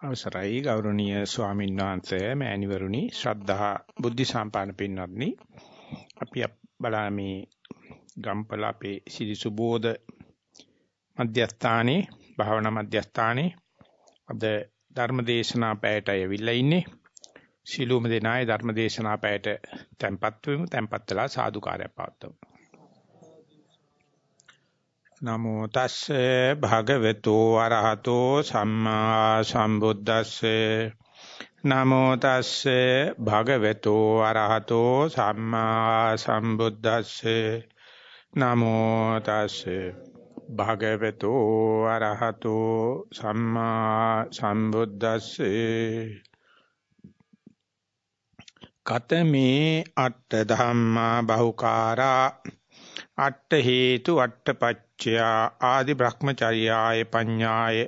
අවසරයි ගෞරවනීය ස්වාමීන් වහන්සේ මෑණිවරුනි. ශ්‍රද්ධා බුද්ධ සම්පන්න පින්වත්නි. අපි බලමි ගම්පල අපේ සිරි සුබෝධ මධ්‍යස්ථානයේ භාවනා මධ්‍යස්ථානයේ අද ධර්මදේශනා පැයට ඇවිල්ලා ඉන්නේ. සිළුම දෙනායේ ධර්මදේශනා පැයට tempත් වෙමු tempත් වෙලා සාදුකාරයක් පවත්වමු. නමෝ තස්සේ භගවතු වරහතෝ සම්මා සම්බුද්දස්සේ. නමෝ තස්සේ භගවතු වරහතෝ සම්මා සම්බුද්දස්සේ. නමෝ තස්සේ භගවතු වරහතෝ සම්මා සම්බුද්දස්සේ. කතමේ අට්ඨ ධම්මා බහුකාරා අට්ඨ හේතු අට්ඨ පච්චයා ආදි බ්‍රහ්මචර්යාය පඤ්ඤාය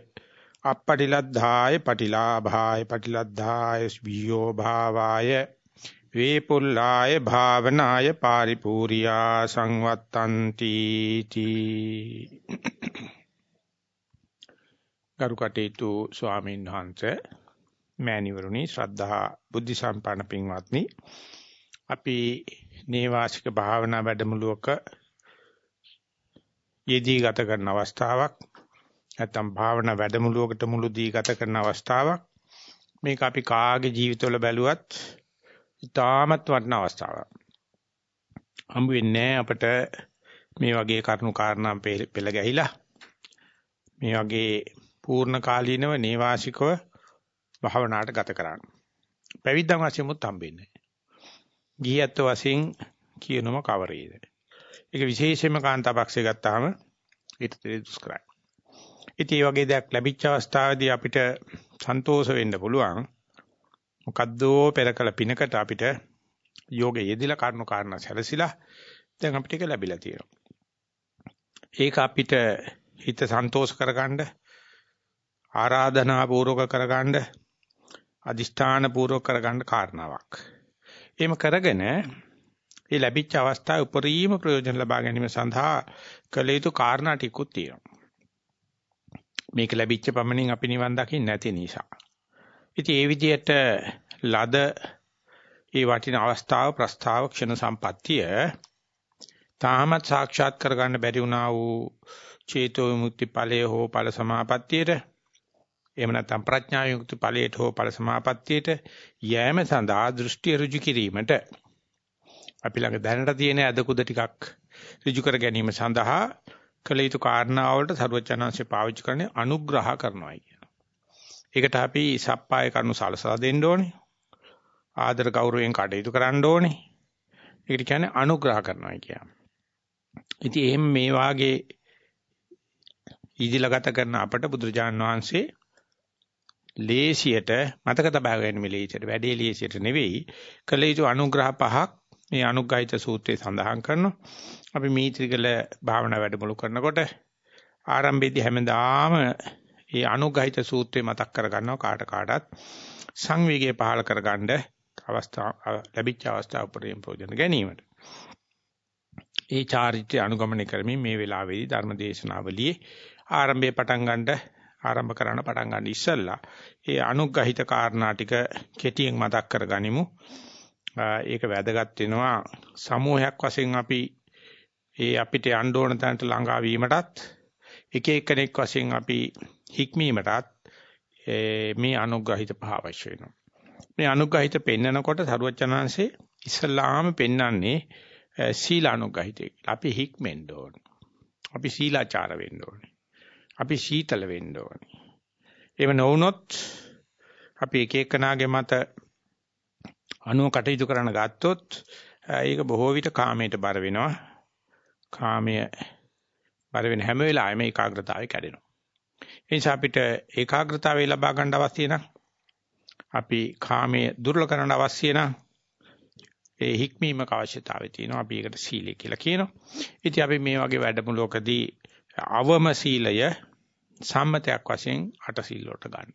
අපටිලද්ධාය පටිලාභාය පටිලද්ධාය වියෝ භාවාය වේපුල්ලාය භාවනාය පාරිපූර්යා සංවත්තಂತಿ තී. ගරුකටේතු ස්වාමීන් වහන්සේ මෑණිවරුනි ශ්‍රද්ධා බුද්ධ සම්පන්න පින්වත්නි අපි නේවාසික භාවනා වැඩමුළුවක යෙදී ගත කරන අවස්ථාවක් නැත්නම් භාවනා වැඩමුළුවකට මුළු දී ගත කරන අවස්ථාවක් මේක අපි කාගේ ජීවිතවල බැලුවත් ඉතාමත් වටින අවස්ථාවක්. හම්බ වෙන්නේ අපිට මේ වගේ කරුණු කාරණා පෙළ ගැහිලා මේ වගේ පූර්ණ කාලීනව නේවාසිකව භාවනාවට ගත කරන්න. පැවිද්දන් වශයෙන්මුත් හම්බෙන්නේ. ගිහියත් වශයෙන් කියනම කවරේද? ඒක විශේෂයෙන්ම කාන්තාපක්ෂය ගත්තාම ඊට දුෂ්කරයි. ඉතින් මේ වගේ දෙයක් ලැබිච්ච අවස්ථාවේදී අපිට සන්තෝෂ වෙන්න පුළුවන්. මොකද්දෝ පෙරකල පිනකට අපිට යෝගයේ යෙදিলা කරුණු කාරණා සැලසිලා දැන් අපිට ඒක ලැබිලා තියෙනවා. ඒක අපිට හිත සන්තෝෂ කරගන්න ආරාධනා පූර්වක කරගන්න අදිෂ්ඨාන පූර්වක කරගන්න කාරණාවක්. එහෙම කරගෙන ඒ ලැබිච්ච අවස්ථාවේ උපරිම ප්‍රයෝජන ලබා ගැනීම සඳහා කළ යුතු කාරණා ටිකුත් තියෙනවා. මේක ලැබිච්ච පමණින් අපි නිවන් දකින්නේ නැති නිසා. ඉතින් ඒ විදිහට ලද ඒ වටින අවස්ථාව ප්‍රස්තාව ක්ෂණ සම්පත්තිය තාමත් සාක්ෂාත් කරගන්න බැරි වුණා වූ චේතෝ විමුක්ති ඵලයේ හෝ ඵල සමාපත්තියට එහෙම නැත්නම් ප්‍රඥා විමුක්ති ඵලයට හෝ ඵල සමාපත්තියට යෑම සඳහා දෘෂ්ටි ඍජු කිරීමට අපි ළඟ දැනට තියෙන අදකුද ටිකක් ඍජු කර ගැනීම සඳහා කළ යුතු කාරණාවලට සරුවචනාංශය පාවිච්චි කරන්නේ අනුග්‍රහ කරනවායි කියන. ඒකට අපි සප්පාය කරුණු සලසලා දෙන්න ඕනේ. ආදර ගෞරවයෙන් කටයුතු කරන්න ඕනේ. ඒකට කියන්නේ අනුග්‍රහ කරනවා කියන්නේ. ඉතින් එහෙම මේ වාගේ ඉදිලා ගත කරන අපට බුදුරජාන් වහන්සේ ලේසියට මතක තබා ගැනීම ලේසියට වැඩේ ලේසියට නෙවෙයි කළ යුතු අනුග්‍රහ පහක් මේ අනුග්‍රහිත සූත්‍රයේ සඳහන් කරනවා. අපි මීත්‍රිකල භාවනා වැඩමුළු කරනකොට ආරම්භයේදී හැමදාම මේ අනුග්‍රහිත සූත්‍රය මතක් කරගන්නවා කාට කාටත් සංවේගය පහල කරගන්න අවස්ථාව ලැබිච්ච අවස්ථාව උපරිම ප්‍රයෝජන ගැනීමට. ඒ චාරිත්‍රය අනුගමනය කරමින් මේ වෙලාවේදී ධර්ම දේශනාවලියේ ආරම්භයේ පටන් ගන්නට ආරම්භ කරන්න පටන් ගන්න ඉස්සෙල්ලා ඒ අනුග්‍රහිත කාරණා ටික කෙටියෙන් මතක් කරගනිමු. ඒක වැදගත් වෙනවා සමූහයක් වශයෙන් අපි ඒ අපිට යන්න ඕන තැනට ළඟා වීමටත් එක එක්කෙනෙක් වශයෙන් අපි හික්මීමටත් මේ අනුග්‍රහිත පහ අවශ්‍ය වෙනවා. මේ අනුග්‍රහිත පෙන්නකොට සරුවචනාංශේ ඉස්ලාම පෙන්නන්නේ සීල අනුග්‍රහිතය කියලා. අපි හික්මෙන්න ඕන. අපි සීලාචාර වෙන්න ඕනේ. අපි සීතල වෙන්න ඕනේ. එහෙම නොවුනොත් අපි එක එකනාගේ මත අනුව කටයුතු කරන්න ගත්තොත් ඒක බොහෝ විට කාමයට බර වෙනවා. කාමය බර වෙන හැම වෙලාවෙම ඒකාග්‍රතාවය කැඩෙනවා. ඒ නිසා අපිට ඒකාග්‍රතාවය ලබා ගන්න අවශ්‍ය නම් අපි කාමයේ දුර්වල කරන්න අවශ්‍ය නම් ඒ හික්මීමක අවශ්‍යතාවය තියෙනවා. අපි ඒකට සීලය කියලා කියනවා. ඉතින් අපි මේ වගේ වැඩමුළුවකදී අවම සීලය සම්මතයක් වශයෙන් අට සීල වලට ගන්න.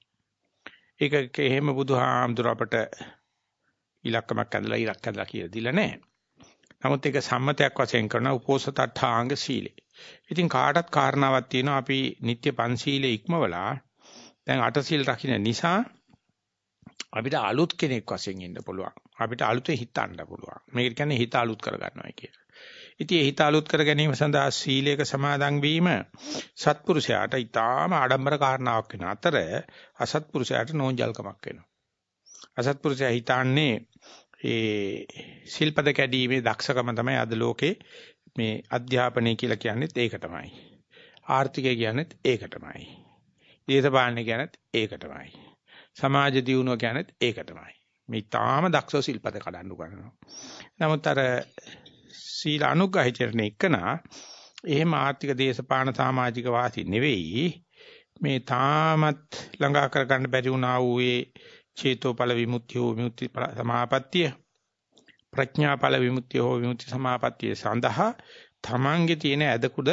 ඒක එහෙම බුදුහාමුදුර අපට ඉලක්කමක් ඇදලා ඉලක්ක ඇදලා කියලා දීලා නැහැ. නමුත් ඒක සම්මතයක් වශයෙන් කරන උපෝසතඨාංග සීලය. ඉතින් කාටත් කාරණාවක් තියෙනවා අපි නිත්‍ය පන්සීලේ ඉක්මවලා දැන් අටසිල් රකින්න නිසා අපිට අලුත් කෙනෙක් වශයෙන් ඉන්න පුළුවන්. අපිට අලුතෙන් හිතන්න පුළුවන්. මේක කියන්නේ හිත අලුත් කරගන්නවා කියලා. ඉතින් ඒ හිත අලුත් කර ගැනීම සඳහා සීලයක සමාදන් වීම සත්පුරුෂයාට ඊටාම ආඩම්බර කාරණාවක් වෙන අතර අසත්පුරුෂයාට නෝන්ජල්කමක් වෙනවා. අසත්පුරුෂයා හිතන්නේ ඒ ශිල්පද කැඩීමේ දක්ෂකම තමයි අද ලෝකේ මේ අධ්‍යාපනය කියලා කියන්නේත් ඒක තමයි. ආර්ථිකය කියන්නේත් ඒක තමයි. දේශපාලනය කියන්නේත් ඒක තමයි. සමාජ දියුණුව කියන්නේත් ඒක තමයි. මේ තාම දක්ෂ ශිල්පද කඩන්න ගන්නවා. නමුත් අර සීල අනුග්‍රහිතන එකනා එහෙම ආර්ථික දේශපාලන සමාජික වාසි නෙවෙයි මේ තාමත් ළඟා කරගන්න බැරි වුණා වූ ඒ චේතෝපල විමුක්තිය හෝ විමුක්ති සමාපත්තිය ප්‍රඥාපල විමුක්තිය හෝ විමුක්ති සමාපත්තිය සඳහා තමන්ගේ තියෙන ඇදකුඩ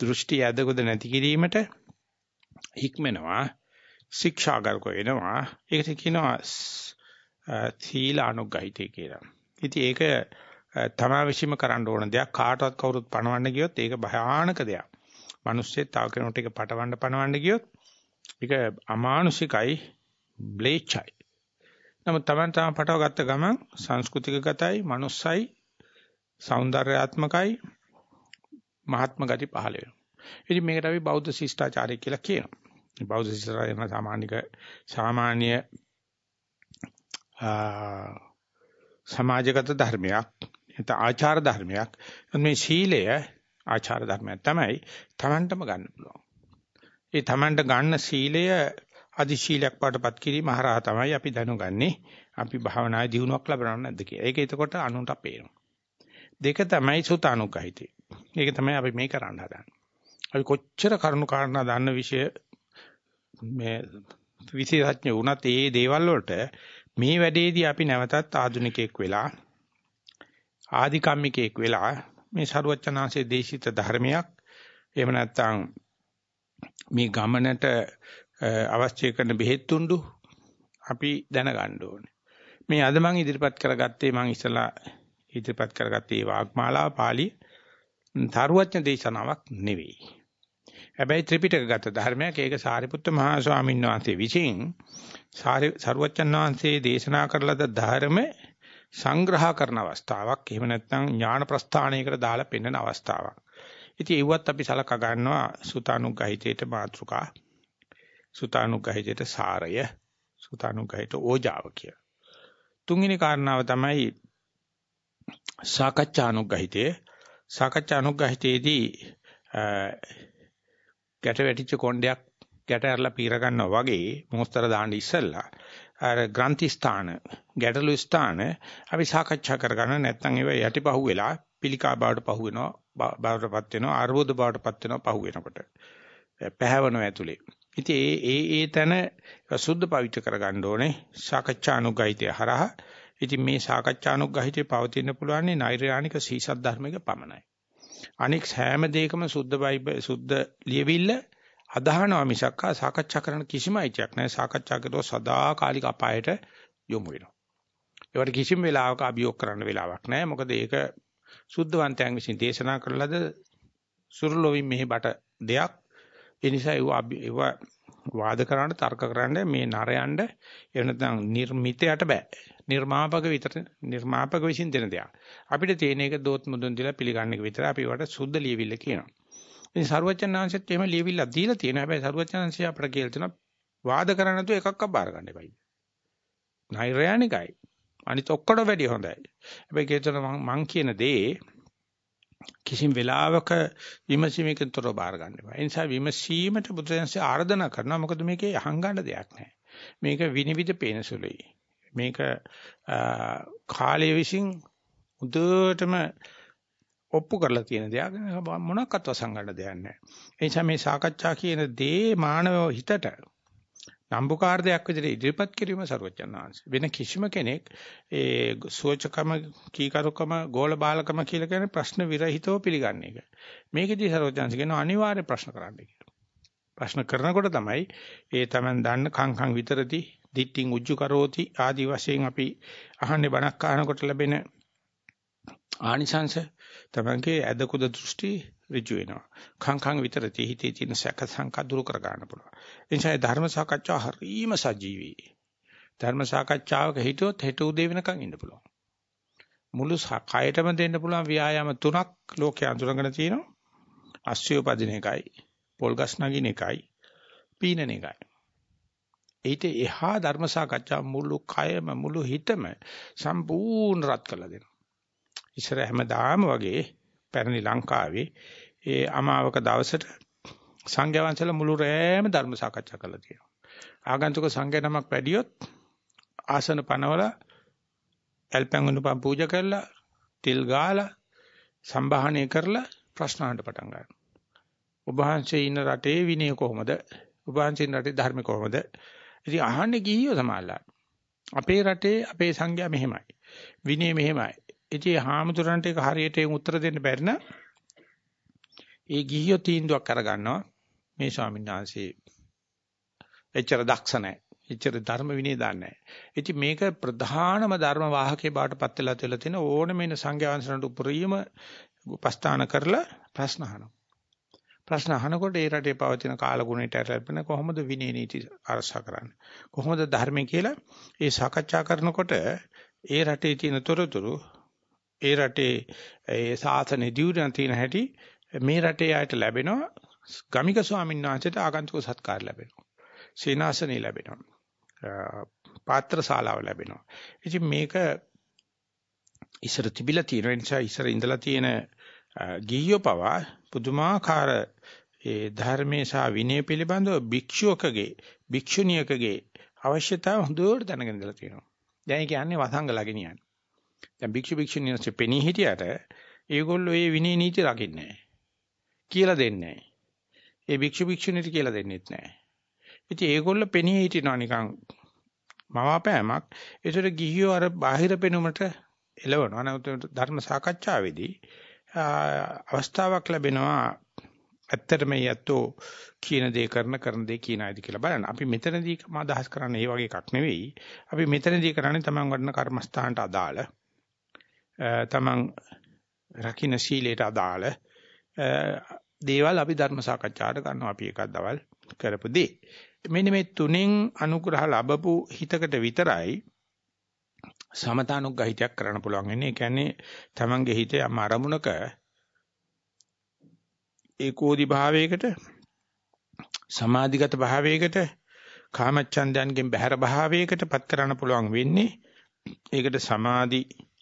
දෘෂ්ටි ඇදකුඩ නැති කිරීමට හික්මනවා ශික්ෂාගල්ක වෙනවා ඒකට කියනවා සීල අනුග්‍රහිතය කියලා. ඉතින් ඒක තමා විශ්ීම කරන්න ඕන දෙයක් කාටවත් කවුරුත් පණවන්න ගියොත් ඒක භයානක දෙයක්. මිනිස්සෙක් තව කෙනෙකුට ඒක පටවන්න පණවන්න ගියොත් ඒක අමානුෂිකයි බ්ලේච්චයි. නමුත් Taman තම පටව ගත්ත ගමන් සංස්කෘතික ගතයි, manussයි, సౌందర్యාත්මකයි මහත්ම ගති පහළ වෙනවා. ඉතින් මේකට අපි බෞද්ධ ශිෂ්ටාචාරය කියලා කියනවා. බෞද්ධ ශිෂ්ටාචාරය යන සාමාන්‍යක සාමාන්‍ය සමාජගත ධර්මයක් නැත්නම් ආචාර ධර්මයක්. මේ සීලය ආචාර ධර්මයක් තමයි Tamanටම ගන්න පුළුවන්. ඒ Tamanට ගන්න සීලය අදි ශීලයක් පාටපත් කිරීම හරහා තමයි අපි දැනුගන්නේ අපි භාවනායේ දියුණුවක් ලබනව නැද්ද කියලා. ඒක එතකොට අනුන්ට පේනවා. දෙක තමයි සුතානුගහිතේ. ඒක තමයි අපි මේ කරන්න හදන්නේ. අපි කොච්චර කරුණු කාරණා දන්න විෂය මේ විශේෂඥ වුණත් ඒ දේවල් වලට මේ වැඩේදී අපි නැවතත් ආධුනිකයෙක් වෙලා ආධිකම්මිකයෙක් වෙලා මේ ਸਰුවචනාංශයේ දේශිත ධර්මයක් එහෙම නැත්නම් මේ ගමනට අවශ්‍ය කරන බෙහෙත් තුණ්ඩු අපි දැනගන්න ඕනේ. මේ අද මම ඉදිරිපත් කරගත්තේ මම ඉස්සලා ඉදිරිපත් කරගත්තේ වාග්මාලාව පාළි තරුවචන දේශනාවක් නෙවෙයි. හැබැයි ත්‍රිපිටකගත ධර්මයක් ඒක සාරිපුත්ත මහා ස්වාමීන් වහන්සේ විසින් සරුවචන් වහන්සේ දේශනා කරලද ධර්ම සංග්‍රහ කරන අවස්ථාවක්. එහෙම නැත්නම් ඥාන ප්‍රස්ථානයකට දාලා පෙන්වන අවස්ථාවක්. ඉතින් ඒවත් අපි සලකා ගන්නවා සුතානුග්‍රහිතේට මාතෘකා සුතානුග්‍රහිතේට සාරය සුතානුග්‍රහිත ඕජාව කිය. තුන්වෙනි කාරණාව තමයි සාකච්ඡානුග්‍රහිතේ සාකච්ඡානුග්‍රහිතේදී ගැට වැටිච්ච කොණ්ඩයක් ගැට ඇරලා පීර ගන්නවා වගේ මොස්තර දාන්න ඉස්සෙල්ලා අර ග්‍රන්ථි ස්ථාන ගැටළු ස්ථාන අපි සාකච්ඡා කරගන්න නැත්නම් ඒවා යටිපහුව වෙලා පිළිකා බවට පහු වෙනවා බවටපත් වෙනවා අර්බුද බවටපත් වෙනවා පහු වෙනකොට. පැහැවනවා ඇතුලේ. ඉතින් ඒ ඒ ඒ තැන සුද්ධ පවිත්‍ර කරගන්න ඕනේ සාකච්ඡානුගහිතය හරහා. ඉතින් මේ සාකච්ඡානුගහිතේ පවතින්න පුළුවන් නෛර්යානික සීසත් ධර්මයක පමණයි. අනික හැම දෙයකම සුද්ධ බයිබල් සුද්ධ ලියවිල්ල අදහනවා මිසක් සාකච්ඡා කරන කිසිම අයිතියක් නැහැ. සාකච්ඡා කරලා සදාකාලික අපායට යොමු වෙනවා. ඒවට කිසිම වෙලාවක අභියෝග කරන්න වෙලාවක් නැහැ. මොකද ඒක සුද්ධවන්තයන් විසින් දේශනා කරලද සුරුලොවින් මෙහි බට දෙයක් ඒ නිසා ඒව වාද කරන්න තර්ක කරන්න මේ නරයන්ඩ එහෙම නැත්නම් නිර්මිතයට බෑ. නිර්මාපක විතර නිර්මාපක විසින් දෙන දෙයක්. අපිට තියෙන එක දෝත් මුදුන් දීලා පිළිගන්න එක විතර අපි වට සුද්ධ ලියවිල්ල කියනවා. ඉතින් සරුවචනාංශෙත් එහෙම ලියවිල්ලක් දීලා තියෙනවා. හැබැයි සරුවචනාංශය අපිට කියලා තියෙනවා වාද කරන්න නැතුව එකක්වත් බාර ගන්න එපයි. නෛර්යානිකයි. අනිත් ඔක්කොම වැඩිය හොඳයි. හැබැයි කියතන මං කියන දේ කිසිම වෙලාවක විමසීමකින් තොරව බාර ගන්න එපා. ඒ නිසා විමසීමට බුදුරජාණන්සේ ආර්දනා කරනවා. මොකද මේකේ අහංගන්න දෙයක් නැහැ. මේක විනිවිද පේන සුළුයි. මේක කාලය විසින් උදේටම ඔප්පු කරලා තියෙන දෙයක් මොනක්වත් වසංගන්න දෙයක් නැහැ. ඒ නිසා මේ සාකච්ඡා කියන දේ මානව හිතට නම්බුකාර දෙයක් විදිහට ඉදිරිපත් කිරීම ਸਰවඥාන් වහන්සේ. වෙන කිසිම කෙනෙක් ඒ සෝචකම, කීකරුකම, ගෝල බාලකම කියලා කියන ප්‍රශ්න විරහිතව පිළිගන්න එක. මේකෙදී ਸਰවඥාන් කියන අනිවාර්ය ප්‍රශ්න කරන්න කියලා. ප්‍රශ්න කරනකොට තමයි ඒ Taman දන්න කංකං විතරති, දිට්ඨින් උජ්ජු කරෝති ආදි වශයෙන් අපි අහන්නේ බණක් අහනකොට ලැබෙන ආනිසංශ තමන්ගේ ඇදකුද දෘෂ්ටි ඍජු වෙනවා. කංකං විතර හිතේ තියෙන සැක සංකා දුරු කර ගන්න පුළුවන්. ඒ නිසා ධර්ම සාකච්ඡාව හරීම සජීවී. ධර්ම සාකච්ඡාවක හිටියොත් හෙට උදේ වෙනකන් ඉන්න පුළුවන්. මුළු කයටම දෙන්න පුළුවන් ව්‍යායාම තුනක් ලෝකයේ අඳුරගෙන තියෙනවා. අස්සිය පදින එකයි, පොල්ගස් නගින එකයි, පීනන එකයි. ඊට එහා ධර්ම සාකච්ඡා මුළු කයම මුළු හිතම සම්පූර්ණ රත් කරලා දෙනවා. ඉස්සර හැමදාම වගේ පැරණි ලංකාවේ ඒ අමාවක දවසට සංඝයා වහන්සේලා මුළු රෑම ධර්ම සාකච්ඡා කරලා තියෙනවා. ආගන්තුක සංඝයා නමක් වැඩියොත් ආසන පනවල ඇල්පැඟුණු පම් පූජා කරලා තිල් ගාලා සම්භාහණය කරලා ප්‍රශ්න අහන්න පටන් ගන්නවා. ඔබ වහන්සේ ඉන්න රටේ විනය කොහොමද? ඔබ වහන්සේ ඉන්න රටේ ධර්ම කොහොමද? ඉතින් අහන්නේ ගිහියෝ සමාල්ලා. අපේ රටේ අපේ සංඝයා මෙහෙමයි. විනය මෙහෙමයි. ඉතින් හාමුදුරන්ට ඒක හරියට උත්තර දෙන්න බැරි නම් ඒ ගිහියෝ තීන්දුවක් කරගන්නවා මේ ස්වාමීන් වහන්සේ එච්චර දක්ෂ නැහැ. එච්චර ධර්ම විනය දන්නේ නැහැ. ඉතින් මේක ප්‍රධානම ධර්ම වාහකේ බාටපත් වෙලා තියෙලා තියෙන ඕනම වෙන සංඝයා වහන්සේලාට උපරිම උපස්ථාන කරලා ප්‍රශ්න අහනවා. ප්‍රශ්න අහනකොට ඒ රටේ පවතින කාලගුණයට ලැබෙන කොහොමද විනය නීති අරසා කරන්නේ? කොහොමද ධර්මය කියලා ඒ සාකච්ඡා කරනකොට ඒ රටේ තියෙන තොරතුරු ඒ රටේ ඒ සාසන දියුණුව තියෙන හැටි මේ රටේ ආයත ලැබෙනවා ගමික ස්වාමීන් වහන්සේට ආගන්තුක සත්කාර ලැබෙනවා සීනාසනෙ ලැබෙනවා පාත්‍ර ශාලාව ලැබෙනවා ඉතින් මේක ඉස්සර තිබිලා තියෙන නිසා ඉස්සර ඉඳලා තියෙන ගිහියෝ පවා පුදුමාකාර ඒ ධර්මයේ සහ විනය පිළිබඳව භික්ෂුවකගේ භික්ෂුණියකගේ අවශ්‍යතාව හොඳට දැනගෙන ඉඳලා තියෙනවා. දැන් කියන්නේ වසංගලා ගෙනියන්නේ. දැන් භික්ෂු භික්ෂුණීන්ගේ පෙනී හිටියට ඒගොල්ලෝ ඒ විනය නීති රකින්නේ නැහැ. කියලා දෙන්නේ නැහැ. ඒ භික්ෂු භික්ෂුණීට කියලා දෙන්නෙත් නැහැ. ඉතින් ඒගොල්ලෝ පෙනී හිටිනවා නිකන් මවාපෑමක්. ඒතර ගිහියෝ අර බාහිර පෙනුමට එළවනවා. නමුත් ධර්ම සාකච්ඡාවේදී අවස්ථාවක් ලැබෙනවා ඇත්තට මේ යැත්තෝ කියන දේ කරන කරන දේ කියන අයද කියලා බලන්න. අපි මෙතනදී අදහස් කරන්නේ ඒ වගේ එකක් නෙවෙයි. අපි මෙතනදී කරන්නේ තමන් වඩන කර්මස්ථානට අදාළ තමන් රකින්න සීලයට අදාළ දේවල් අපි ධර්ම සාකච්ඡාට ගන්නවා අපි එකක් දවල් කරපු දේ. මෙන්න මේ තුනෙන් අනුග්‍රහ ලැබපු හිතකට විතරයි සමතානුග්‍රහිතයක් කරන්න පුළුවන් වෙන්නේ. ඒ කියන්නේ තමන්ගේ හිතේ යම් අරමුණක ඒකෝදි භාවයකට සමාධිගත භාවයකට කාමච්ඡන්දයන්ගෙන් බැහැර භාවයකට පත් කරන්න පුළුවන් වෙන්නේ. ඒකට සමාධි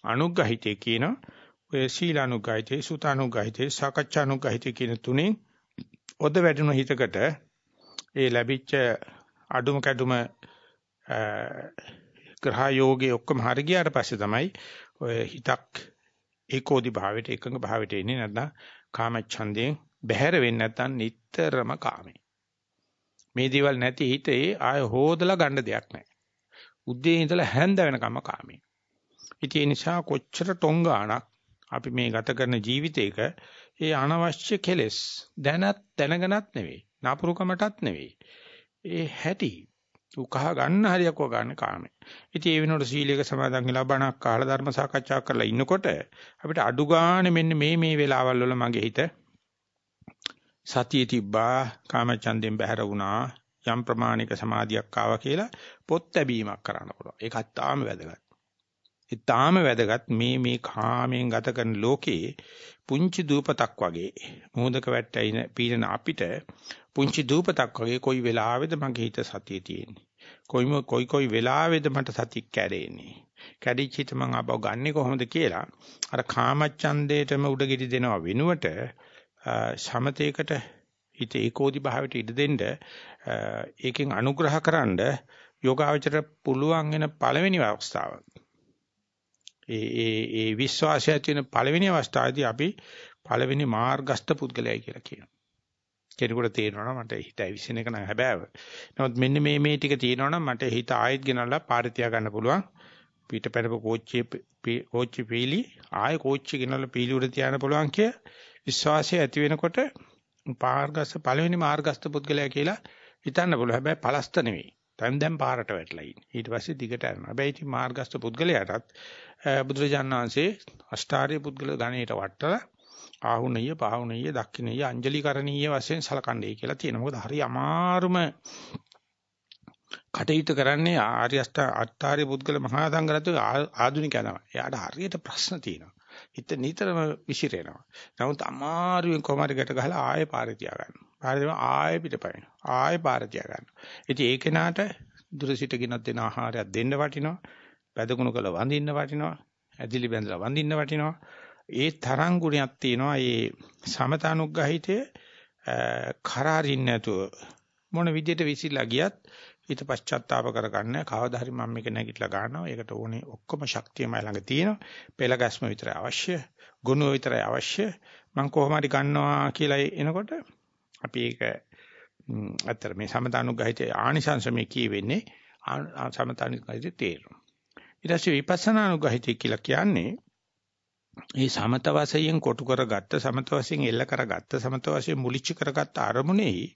අනුග්‍රහිතේ කියන ඔය සීලානුග්‍රහිතේ සුතානුග්‍රහිතේ සාකච්ඡානුග්‍රහිතේ කියන තුනේ ඔද වැඩුණු හිතකට ඒ ලැබිච්ච අඩුම කැඩුම ග්‍රහ යෝගේ ඔක්කොම හරි ගියාට පස්සේ තමයි ඔය හිතක් ඒකෝදි භාවයට එකඟ භාවයට එන්නේ නැත්නම් කාමච්ඡන්දයෙන් බැහැර වෙන්නේ නැත්නම් නිටතරම කාමේ. මේ දේවල් නැති හිතේ ආය හොදලා ගන්න දෙයක් නැහැ. උදේ ඉඳලා හැන්ද වෙනකම් කාමේ. ඉතින් ඒ නිසා කොච්චර ටොංගාණක් අපි මේ ගත කරන ජීවිතේක ඒ අනවශ්‍ය කෙලෙස් දැනත් දැනගනත් නෙවෙයි. නාපුරුකමටත් නෙවෙයි. ඒ හැටි උකහ ගන්න හරියක් වගන්න කාමේ. ඉතින් ඒ වෙනකොට සීලයක සමාදන් වෙලා බණක් කාලා ධර්ම සාකච්ඡා කරලා ඉන්නකොට අපිට අඩු ගානේ මෙන්න මේ මේ වෙලාවල් වල මගේ හිත සතිය තිබ්බා කාමචන්දෙන් බැහැර වුණා යම් ප්‍රමාණික සමාධියක් ආවා කියලා පොත් ලැබීමක් කරන්න පුළුවන්. ඒකත් තාම වැදගත්. ඒ තාම වැදගත් මේ මේ කාමයෙන් ගත කරන ලෝකේ පුංචි දූපතක් වගේ මොහොතක වැටෙයින පීනන අපිට පුංචි දූපතක් වගේ කොයි වෙලාවෙද මගේ හිත සතියේ තියෙන්නේ? කොයිම කොයි කොයි වෙලාවෙද මට සතිය කැඩෙන්නේ? කැඩිච්ච හිත මං ආපහු ගන්නෙ කොහොමද කියලා අර කාමච්ඡන්දේටම උඩගිඩි දෙනවා වෙනුවට සමතේකට හිත ඒකෝදි භාවයට ඉඩ දෙන්න ඒකෙන් අනුග්‍රහකරනද යෝගාවචර පුළුවන් වෙන පළවෙනි අවස්ථාව ඒ ඒ ඒ විශ්වාසය තියෙන පළවෙනි අවස්ථාවේදී අපි පළවෙනි මාර්ගස්ත පුද්ගලයයි කියලා කියනවා. කෙනෙකුට තේරෙනවා මට හිත ඇවිසින එක නෑ හැබෑව. නමුත් මෙන්න මේ මේ ටික තියෙනවා නම් මට හිත ආයෙත් ගෙනල්ලා පාරේ තියා ගන්න පුළුවන්. පිට පැනපු කෝච්චියේ කෝච්චි පීලි ආයෙ කෝච්චි ගෙනල්ලා පීලි උඩ තියාන්න පුළුවන් කිය විශ්වාසය ඇති වෙනකොට මාර්ගස්ත පළවෙනි මාර්ගස්ත පුද්ගලයා කියලා හිතන්න පුළුවන්. හැබැයි පලස්ත නෙවෙයි. දැන් දැන් පාරට වැටලා ඉන්නේ. ඊට පස්සේ දිගට යනවා. හැබැයි ඉතින් මාර්ගස්ත පුද්ගලයාටත් බුදුරජාණන් වහන්සේ අෂ්ටාර්ය පුද්ගල ගණයට වටලා ආහුණීය, පාහුණීය, දක්ඛිනීය, අංජලිකරණීය වශයෙන් සලකන්නේ කියලා තියෙනවා. මොකද හරි අමාරුම කටයුතු කරන්නේ ආර්ය අෂ්ට අට්ඨාර්ය පුද්ගල මහා සංඝරත්න ආධුනිකයනවා. එයාට හරියට ප්‍රශ්න තියෙනවා. හිත නිතරම විසිරෙනවා. නමුත් අමාරුවෙන් කොමාරිකට ගහලා ආයෙ පාරේ තියා ගන්නවා. පාරේ ආයෙ පිටපයින්. ආයෙ පාරේ තියා ගන්නවා. ඉතින් ඒ කෙනාට දුර සිටගෙනත් දෙන ආහාරයක් දෙන්න වටිනවා. පැදකුණු කළ වඳින්න වටිනවා. ඇදිලි බැඳලා වඳින්න වටිනවා. ඒ තරම් ගුණයක් තියෙනවා. මේ සමතානුග්‍රහිතය කරාරින්න නැතුව මොන විදියට විසිරලා ගියත් හිත පශ්චාත්තාප කරගන්න කවදා හරි මම මේක නැගිටලා ගන්නවා. ඒකට ඕනේ ඔක්කොම ශක්තිය මයි ළඟ තියෙනවා. පෙළ ගැස්ම විතරයි අවශ්‍ය. ගුණ විතරයි අවශ්‍ය. මම කොහොම හරි ගන්නවා කියලා එනකොට අපි ඒක අතර මේ සමතානුග්‍රහිතේ ආනිසංශ මේ කියවෙන්නේ සමතානුග්‍රහිතේ තේරෙනවා. ඊට පස්සේ විපස්සනානුග්‍රහිතේ කියලා කියන්නේ මේ සමත වශයෙන් කොටු කරගත්ත සමත වශයෙන් එල්ල කරගත්ත සමත වශයෙන් මුලිච්ච කරගත්ත අරමුණේ